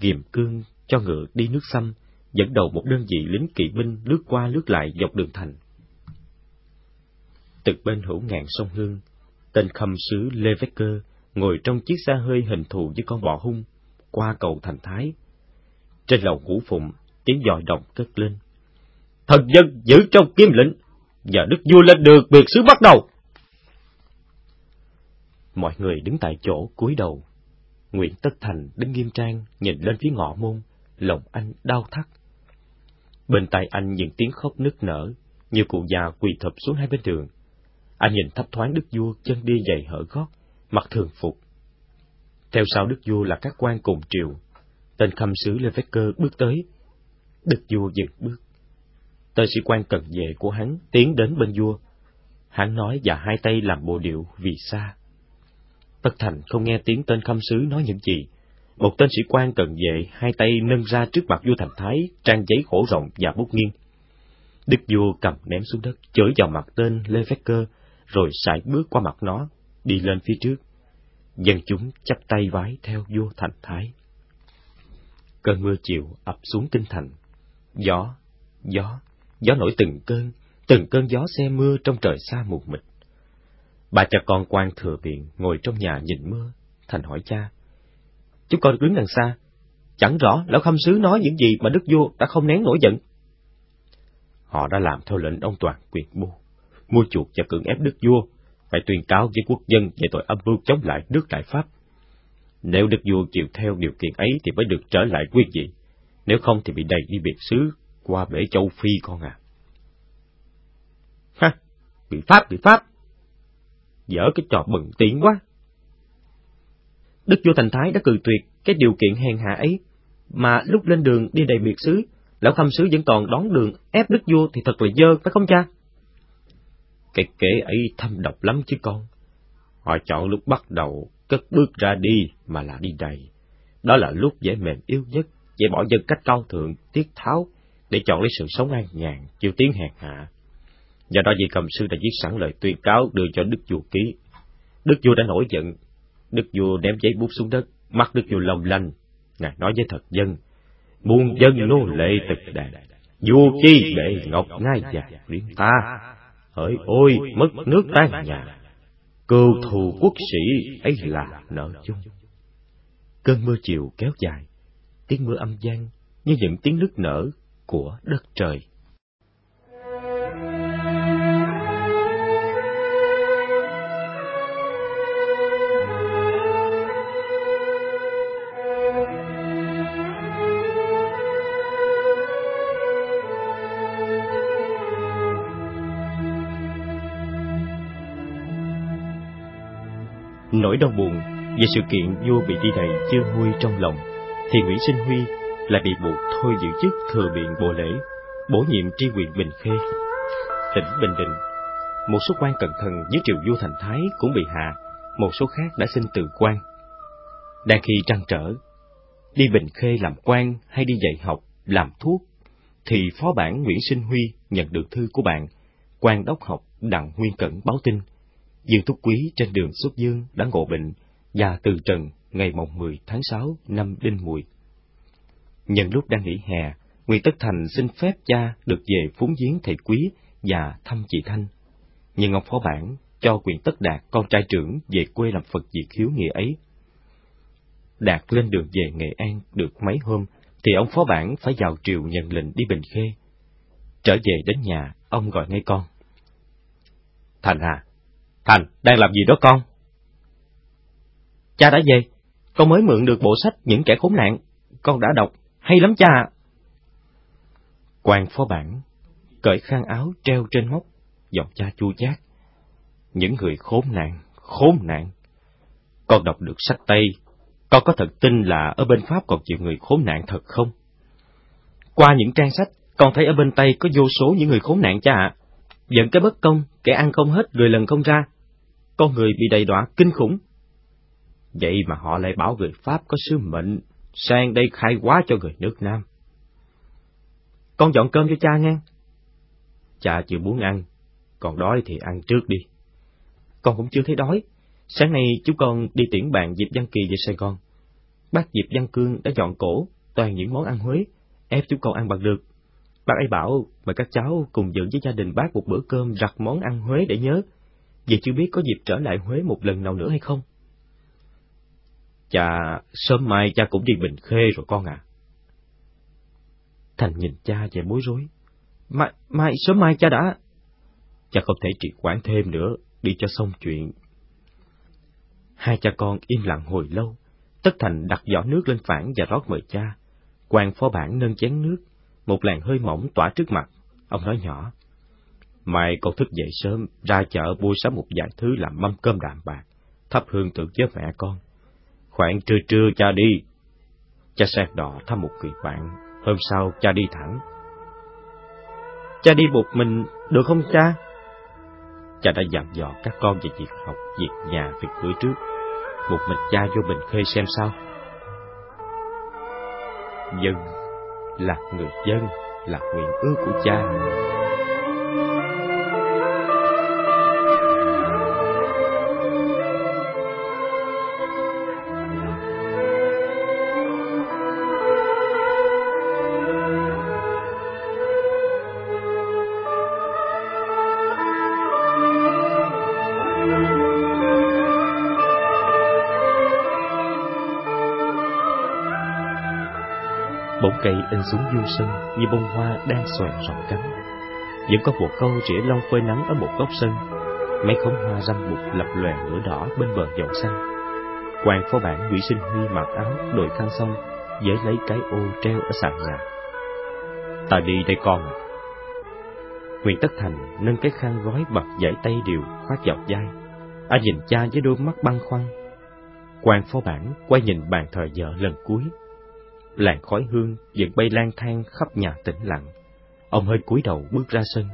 ghiềm cương cho ngựa đi nước xăm, dẫn đầu một đơn vị lính kỵ binh lướt qua lướt lại dọc đường thành. Từ bên hữu ngàn sông Hương, tên khâm sứ Lê Vét Cơ ngồi trong chiếc xe hơi hình thù với con bò hung, qua cầu thành Thái. Trên lầu ngũ phụng, tiếng dòi đồng cất lên. Thần dân giữ trong kim lĩnh giờ đức vua lên được biệt sứ bắt đầu. Mọi người đứng tại chỗ cúi đầu. Nguyễn Tất Thành đứng nghiêm trang nhìn lên phía ngõ môn, lòng anh đau thắt. Bên tai anh những tiếng khóc nức nở, nhiều cụ già quỳ thập xuống hai bên đường. Anh nhìn thấp thoáng đức vua chân đi giày hở gót, mặt thường phục. Theo sau đức vua là các quan cùng triều. Tên khâm sứ Lê Vết Cơ bước tới. Đức vua dừng bước. Tên sĩ quan cận vệ của hắn tiến đến bên vua. Hắn nói và hai tay làm bộ điệu vì xa. Tất Thành không nghe tiếng tên khâm sứ nói những gì. Một tên sĩ quan cận vệ hai tay nâng ra trước mặt vua Thành Thái, trang giấy khổ rộng và bút nghiêng. Đức vua cầm ném xuống đất, chới vào mặt tên Lê Phép Cơ, rồi sải bước qua mặt nó, đi lên phía trước. Dân chúng chắp tay vái theo vua Thành Thái. Cơn mưa chiều ập xuống kinh thành. Gió, gió, gió nổi từng cơn, từng cơn gió xe mưa trong trời xa mù mịt. Bà cha con quan thừa biện ngồi trong nhà nhìn mưa, Thành hỏi cha. Chúng con đứng đằng xa, chẳng rõ lão khâm sứ nói những gì mà đức vua đã không nén nổi giận. Họ đã làm theo lệnh ông Toàn quyền bu, mua chuộc và cưỡng ép đức vua, phải tuyên cáo với quốc dân về tội âm mưu chống lại nước Đại Pháp. Nếu đức vua chịu theo điều kiện ấy thì mới được trở lại quý vị, nếu không thì bị đầy đi biệt xứ qua bể châu Phi con à. Ha, bị Pháp, bị Pháp. Dở cái trò bừng tiện quá. Đức vua Thành Thái đã cự tuyệt cái điều kiện hèn hạ ấy, mà lúc lên đường đi đầy biệt xứ, lão khâm sứ vẫn còn đón đường ép đức vua thì thật là dơ, phải không cha? Cái kế ấy thâm độc lắm chứ con. Họ chọn lúc bắt đầu cất bước ra đi mà là đi đầy. Đó là lúc dễ mềm yếu nhất, dễ bỏ dân cách cao thượng, tiết tháo, để chọn lấy sự sống an nhàn, chịu tiếng hèn hạ. Do đó vị cầm sư đã viết sẵn lời tuyên cáo đưa cho đức vua ký. Đức vua đã nổi giận, đức vua ném giấy bút xuống đất, mắt đức vua lòng lanh. Ngài nói với thật dân, muôn dân nô lệ tịch đàn, vua chi để ngọc ngai vàng riêng ta, hỡi ôi mất nước tan nhà, cừu thù quốc sĩ ấy là nợ chung. Cơn mưa chiều kéo dài, tiếng mưa âm vang như những tiếng nước nở của đất trời. Nỗi đau buồn về sự kiện vua bị đi đầy chưa nguôi trong lòng, thì Nguyễn Sinh Huy lại bị buộc thôi giữ chức thừa biện bộ lễ, bổ nhiệm tri huyện Bình Khê. Tỉnh Bình Định, một số quan cẩn thận dưới triều vua Thành Thái cũng bị hạ, một số khác đã xin từ quan. Đang khi trăn trở, đi Bình Khê làm quan hay đi dạy học, làm thuốc, thì phó bản Nguyễn Sinh Huy nhận được thư của bạn, quan đốc học Đặng Nguyên Cẩn báo tin Dương thúc Quý trên đường xuất dương đã ngộ bệnh và từ trần ngày mồng 10 tháng 6 năm Đinh Mùi. Nhân lúc đang nghỉ hè, Nguyễn Tất Thành xin phép cha được về phúng giếng thầy quý và thăm chị Thanh. Nhưng ông phó bản cho quyền Tất Đạt, con trai trưởng, về quê làm Phật việc hiếu nghĩa ấy. Đạt lên đường về Nghệ An được mấy hôm, thì ông phó bản phải vào triều nhận lệnh đi Bình Khê. Trở về đến nhà, ông gọi ngay con. Thành à, Thành, đang làm gì đó con? Cha đã về, con mới mượn được bộ sách Những kẻ khốn nạn, con đã đọc, hay lắm cha ạ. Quan phó bản, cởi khăn áo treo trên móc, giọng cha chua chát. Những người khốn nạn, khốn nạn. Con đọc được sách Tây, con có thật tin là ở bên Pháp còn chịu người khốn nạn thật không? Qua những trang sách, con thấy ở bên Tây có vô số những người khốn nạn cha ạ. Giận cái bất công, kẻ ăn không hết, người lần không ra. Con người bị đầy đọa kinh khủng. Vậy mà họ lại bảo người Pháp có sứ mệnh sang đây khai hóa cho người nước Nam. Con dọn cơm cho cha nghe. Cha chưa muốn ăn, còn đói thì ăn trước đi. Con cũng chưa thấy đói. Sáng nay chú con đi tiễn bạn Diệp Văn Kỳ về Sài Gòn. Bác Diệp Văn Cương đã dọn cổ toàn những món ăn Huế, ép chú con ăn bằng được. Bác ấy bảo mời các cháu cùng dự với gia đình bác một bữa cơm rặt món ăn Huế để nhớ. Vậy chưa biết có dịp trở lại Huế một lần nào nữa hay không? Cha, sớm mai cha cũng đi Bình Khê rồi con à. Thành nhìn cha và bối rối. Mai, mai, sớm mai cha đã... Cha không thể trì quản thêm nữa, đi cho xong chuyện. Hai cha con im lặng hồi lâu. Tất Thành đặt giỏ nước lên phản và rót mời cha. quan phó bản nâng chén nước, một làn hơi mỏng tỏa trước mặt. Ông nói nhỏ, Mai con thức dậy sớm, ra chợ mua sắm một vài thứ làm mâm cơm đạm bạc, thắp hương tượng với mẹ con. Khoảng trưa trưa cha đi. Cha sen đỏ thăm một người bạn, hôm sau cha đi thẳng. Cha đi một mình, được không cha? Cha đã dặn dò các con về việc học, việc nhà, việc cưới trước. Một mình cha vô Bình Khê xem sao. Dân là người dân, là nguyện ước của cha. In xuống du sân như bông hoa đang xòe rộng cánh. Vẫn có một câu rỉa long phơi nắng ở một góc sân, mấy khóm hoa râm bụt lập lòe lửa đỏ bên bờ dòng xanh. Quan phó bản Nguyễn Sinh Huy mặc áo đội khăn xong, dễ lấy cái ô treo ở sàn nhà. Ta đi đây con à. Nguyễn Tất Thành nâng cái khăn gói bật giải tay điều khoát dọc vai. Anh nhìn cha với đôi mắt băng khoăn. Quan phó bản quay nhìn bàn thờ vợ lần cuối làn khói hương vẫn bay lang thang khắp nhà tĩnh lặng. Ông hơi cúi đầu bước ra sân.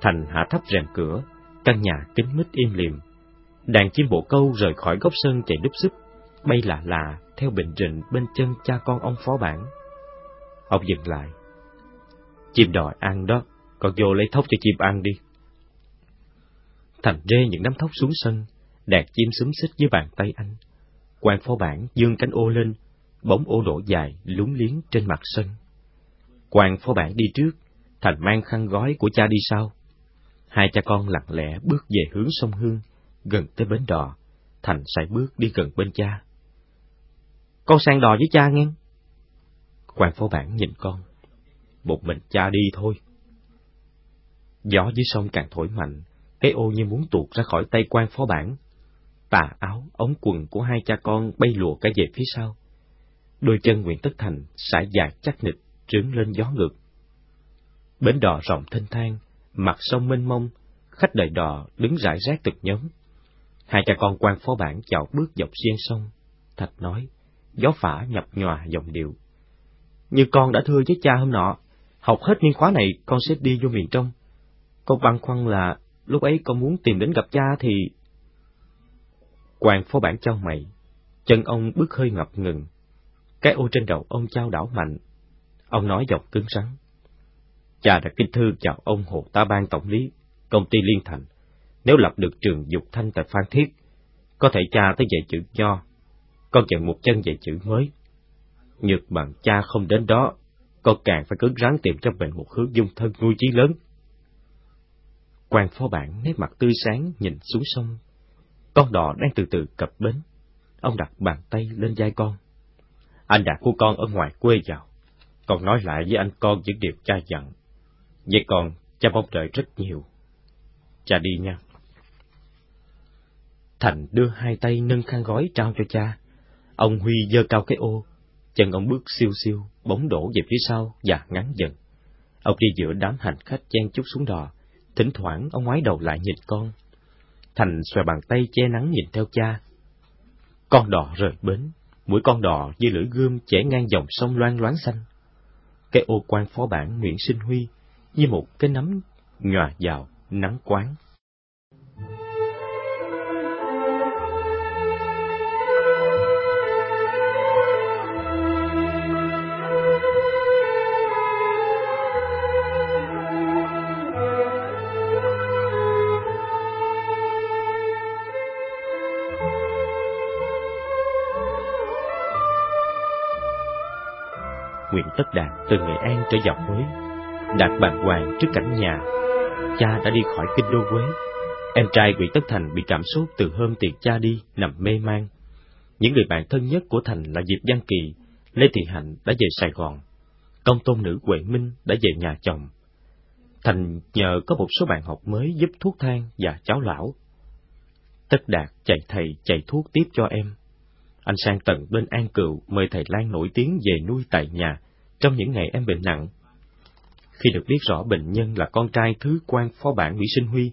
Thành hạ thấp rèm cửa, căn nhà kín mít im lìm. Đàn chim bồ câu rời khỏi góc sân chạy đúp xúp, bay lạ lạ theo bình rình bên chân cha con ông phó bản. Ông dừng lại. Chim đòi ăn đó, con vô lấy thóc cho chim ăn đi. Thành rê những nắm thóc xuống sân, đàn chim xúm xích dưới bàn tay anh. quan phó bản dương cánh ô lên, bóng ô đổ dài lúng liếng trên mặt sân. Quan phó bản đi trước, Thành mang khăn gói của cha đi sau. Hai cha con lặng lẽ bước về hướng sông Hương, gần tới bến đò. Thành sải bước đi gần bên cha. Con sang đò với cha nghe. Quan phó bản nhìn con. Một mình cha đi thôi. Gió dưới sông càng thổi mạnh, cái ô như muốn tuột ra khỏi tay quan phó bản. Tà áo, ống quần của hai cha con bay lùa cả về phía sau. Đôi chân Nguyễn Tất Thành sải dài chắc nịch, trướng lên gió ngược. Bến đò rộng thênh thang, mặt sông mênh mông, khách đợi đò đứng rải rác từng nhóm. Hai cha con quan phó bản chào bước dọc xiên sông. Thạch nói, gió phả nhập nhòa dòng điệu. Như con đã thưa với cha hôm nọ, học hết niên khóa này con sẽ đi vô miền trong. Con băn khoăn là lúc ấy con muốn tìm đến gặp cha thì... Quan phó bản trao mày, chân ông bước hơi ngập ngừng, cái ô trên đầu ông trao đảo mạnh. Ông nói giọng cứng rắn. Cha đã kinh thư chào ông Hồ Ta Ban Tổng lý, công ty Liên Thành. Nếu lập được trường dục thanh tại Phan Thiết, có thể cha tới dạy chữ nho, con chọn một chân dạy chữ mới. Nhược bằng cha không đến đó, con càng phải cứng rắn tìm cho mình một hướng dung thân nuôi chí lớn. Quan phó bản nét mặt tươi sáng nhìn xuống sông. Con đò đang từ từ cập bến. Ông đặt bàn tay lên vai con. Anh đã của con ở ngoài quê vào. Con nói lại với anh con những điều cha dặn. Vậy con, cha mong đợi rất nhiều. Cha đi nha. Thành đưa hai tay nâng khăn gói trao cho cha. Ông Huy giơ cao cái ô, chân ông bước siêu siêu, bóng đổ về phía sau và ngắn dần. Ông đi giữa đám hành khách chen chút xuống đò, thỉnh thoảng ông ngoái đầu lại nhìn con. Thành xòe bàn tay che nắng nhìn theo cha. Con đò rời bến, mũi con đò như lưỡi gươm chẻ ngang dòng sông loan loáng xanh. Cái ô quan phó bản Nguyễn Sinh Huy như một cái nắm nhòa vào, nắng quán. Nguyễn Tất Đạt từ Nghệ An trở vào Huế. Đạt bàng hoàng trước cảnh nhà. Cha đã đi khỏi kinh đô Huế. Em trai Nguyễn Tất Thành bị cảm sốt từ hôm tiệc cha đi, nằm mê man. Những người bạn thân nhất của Thành là Diệp Văn Kỳ, Lê Thị Hạnh đã về Sài Gòn. Công tôn nữ Huệ Minh đã về nhà chồng. Thành nhờ có một số bạn học mới giúp thuốc thang và cháo lão. Tất Đạt chạy thầy chạy thuốc tiếp cho em. Anh sang tận bên An Cựu mời thầy Lan nổi tiếng về nuôi tại nhà trong những ngày em bệnh nặng. Khi được biết rõ bệnh nhân là con trai thứ quan phó bản Nguyễn Sinh Huy,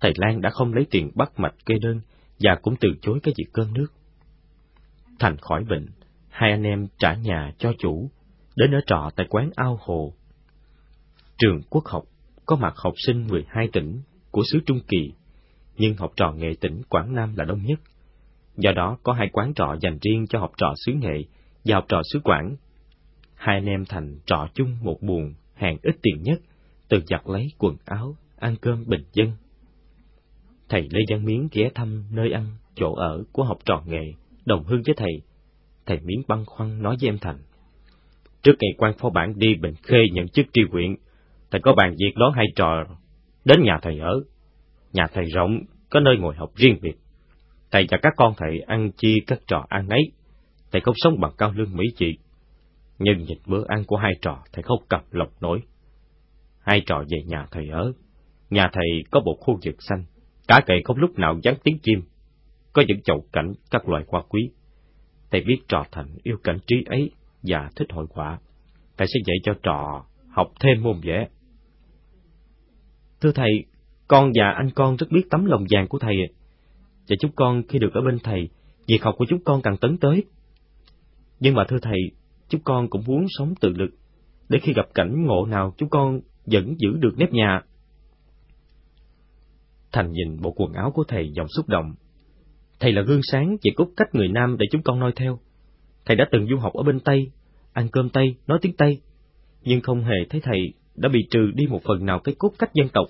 thầy Lan đã không lấy tiền bắt mạch kê đơn và cũng từ chối cái việc cơm nước. Thành khỏi bệnh, hai anh em trả nhà cho chủ, đến ở trọ tại quán ao hồ. Trường quốc học có mặt học sinh 12 tỉnh của xứ Trung Kỳ, nhưng học trò nghệ tỉnh Quảng Nam là đông nhất. Do đó có hai quán trọ dành riêng cho học trò xứ nghệ và học trò xứ Quảng. Hai anh em thành trọ chung một buồng, hàng ít tiền nhất, từ giặt lấy quần áo, ăn cơm bình dân. Thầy Lê Văn Miến ghé thăm nơi ăn, chỗ ở của học trò nghệ, đồng hương với thầy. Thầy Miến băn khoăn nói với em Thành. Trước ngày quan phó bản đi Bình Khê nhận chức tri huyện, thầy có bàn việc đón hai trò đến nhà thầy ở. Nhà thầy rộng, có nơi ngồi học riêng biệt. Thầy và các con thầy ăn chi các trò ăn ấy. Thầy không sống bằng cao lương mỹ chị. Nhưng nhìn bữa ăn của hai trò, thầy không cặp lọc nổi. Hai trò về nhà thầy ở. Nhà thầy có một khu vực xanh, cả kệ không lúc nào vắng tiếng chim. Có những chậu cảnh các loài hoa quý. Thầy biết trò thành yêu cảnh trí ấy và thích hội họa. Thầy sẽ dạy cho trò học thêm môn vẽ. Thưa thầy, con và anh con rất biết tấm lòng vàng của thầy. Và chúng con khi được ở bên thầy, việc học của chúng con càng tấn tới. Nhưng mà thưa thầy, chúng con cũng muốn sống tự lực, để khi gặp cảnh ngộ nào chúng con vẫn giữ được nếp nhà. Thành nhìn bộ quần áo của thầy dòng xúc động. Thầy là gương sáng về cốt cách người Nam để chúng con noi theo. Thầy đã từng du học ở bên Tây, ăn cơm Tây, nói tiếng Tây, nhưng không hề thấy thầy đã bị trừ đi một phần nào cái cốt cách dân tộc.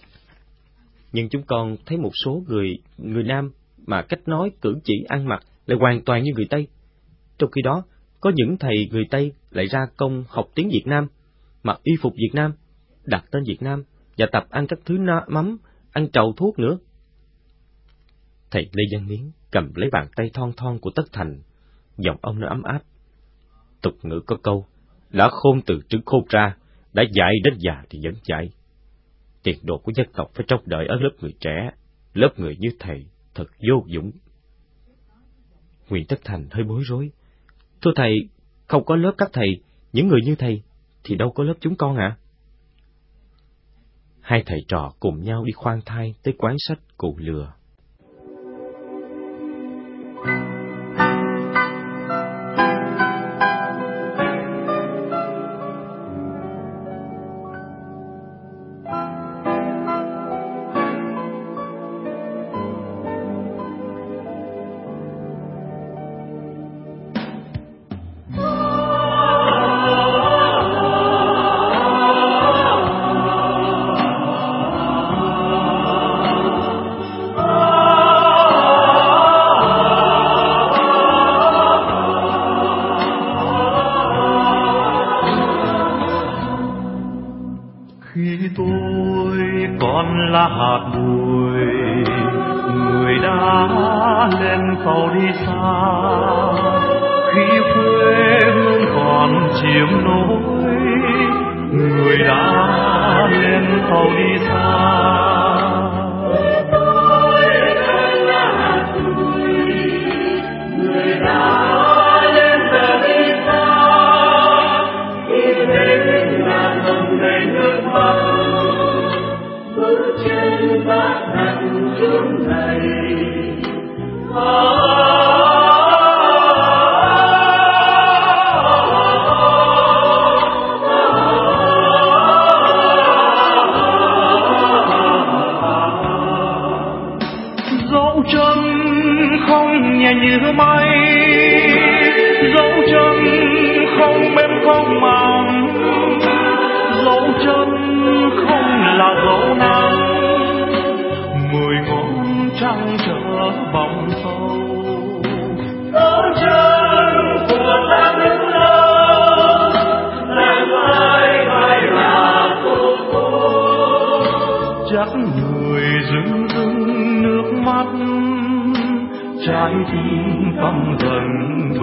Nhưng chúng con thấy một số người người Nam mà cách nói, cử chỉ, ăn mặc lại hoàn toàn như người Tây. Trong khi đó, có những thầy người Tây lại ra công học tiếng Việt Nam, mặc y phục Việt Nam, đặt tên Việt Nam và tập ăn các thứ na, mắm, ăn trầu thuốc nữa. Thầy Lê Văn Miến cầm lấy bàn tay thon thon của Tất Thành, giọng ông nó ấm áp. Tục ngữ có câu, đã khôn từ trứng khôn ra, đã dạy đến già thì vẫn dạy. Tiền đồ của dân tộc phải trông đợi ở lớp người trẻ, lớp người như thầy, thật vô dũng. Nguyễn Tất Thành hơi bối rối. Thưa thầy, không có lớp các thầy, những người như thầy, thì đâu có lớp chúng con ạ? À? Hai thầy trò cùng nhau đi khoan thai tới quán sách cụ lừa. Để nghe tim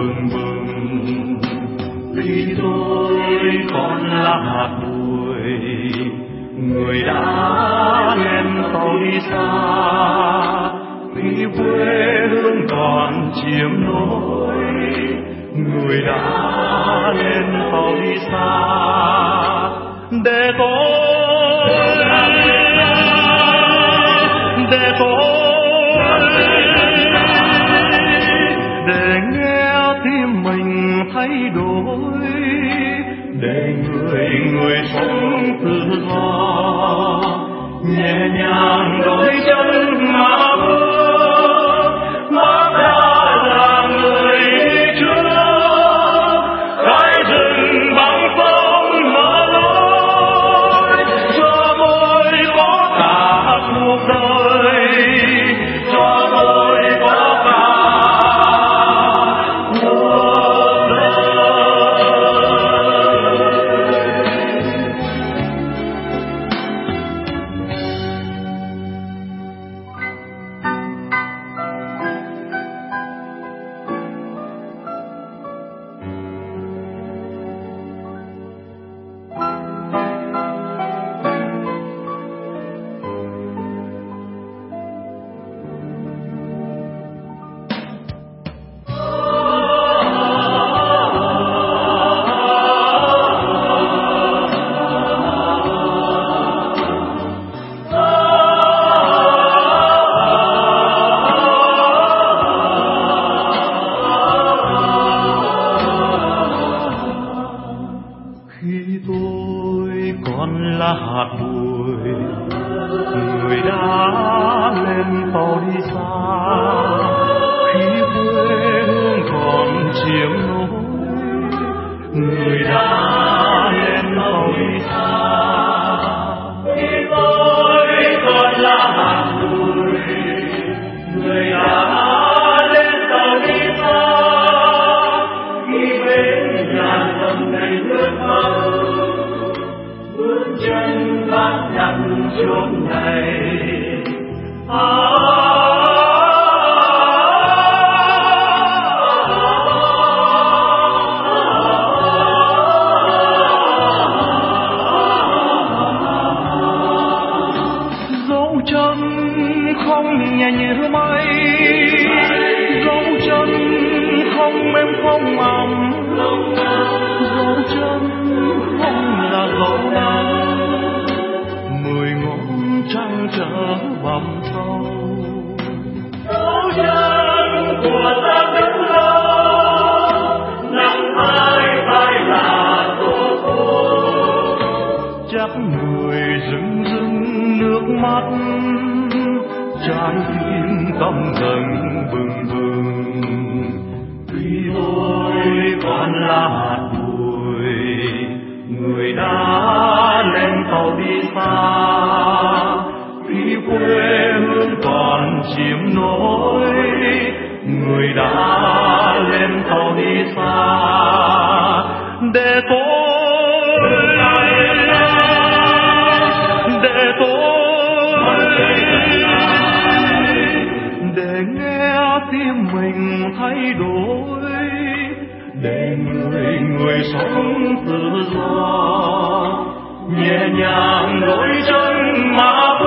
để tôi để tôi, để nghe tim mình thay đổi, để người người sống tự do, nhẹ nhàng đôi chân mà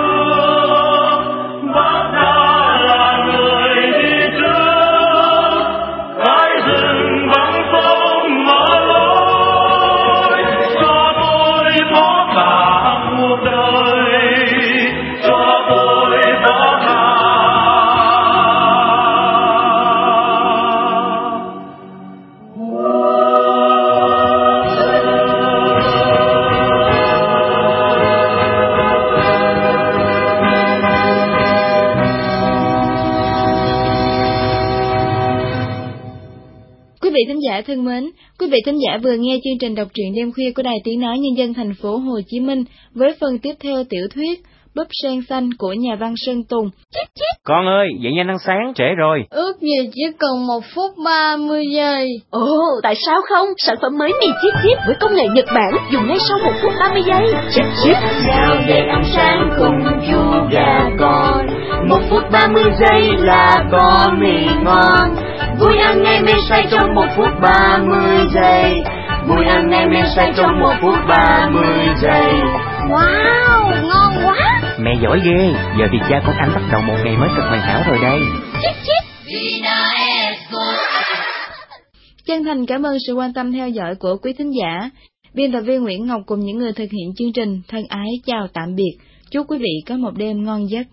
thân mến, quý vị thính giả vừa nghe chương trình đọc truyện đêm khuya của Đài Tiếng Nói Nhân dân thành phố Hồ Chí Minh với phần tiếp theo tiểu thuyết Búp sen xanh của nhà văn Sơn Tùng. Con ơi, dậy nhanh ăn sáng, trễ rồi. Ước gì chỉ cần một phút ba mươi giây. Ồ, tại sao không? Sản phẩm mới mì chip chip với công nghệ Nhật Bản dùng ngay sau một phút ba mươi giây. Chip chip, nào dậy ăn sáng cùng chú gà con. Một phút ba mươi giây là có mì ngon Vui ăn ngay men say trong một phút ba mươi giây. Vui ăn ngay men say trong một phút ba mươi giây. Wow, ngon quá. Mẹ giỏi ghê, giờ thì cha con anh bắt đầu một ngày mới thật hoàn hảo rồi đây. Chip Vina Chân thành cảm ơn sự quan tâm theo dõi của quý thính giả. Biên tập viên Nguyễn Ngọc cùng những người thực hiện chương trình thân ái chào tạm biệt. Chúc quý vị có một đêm ngon giấc.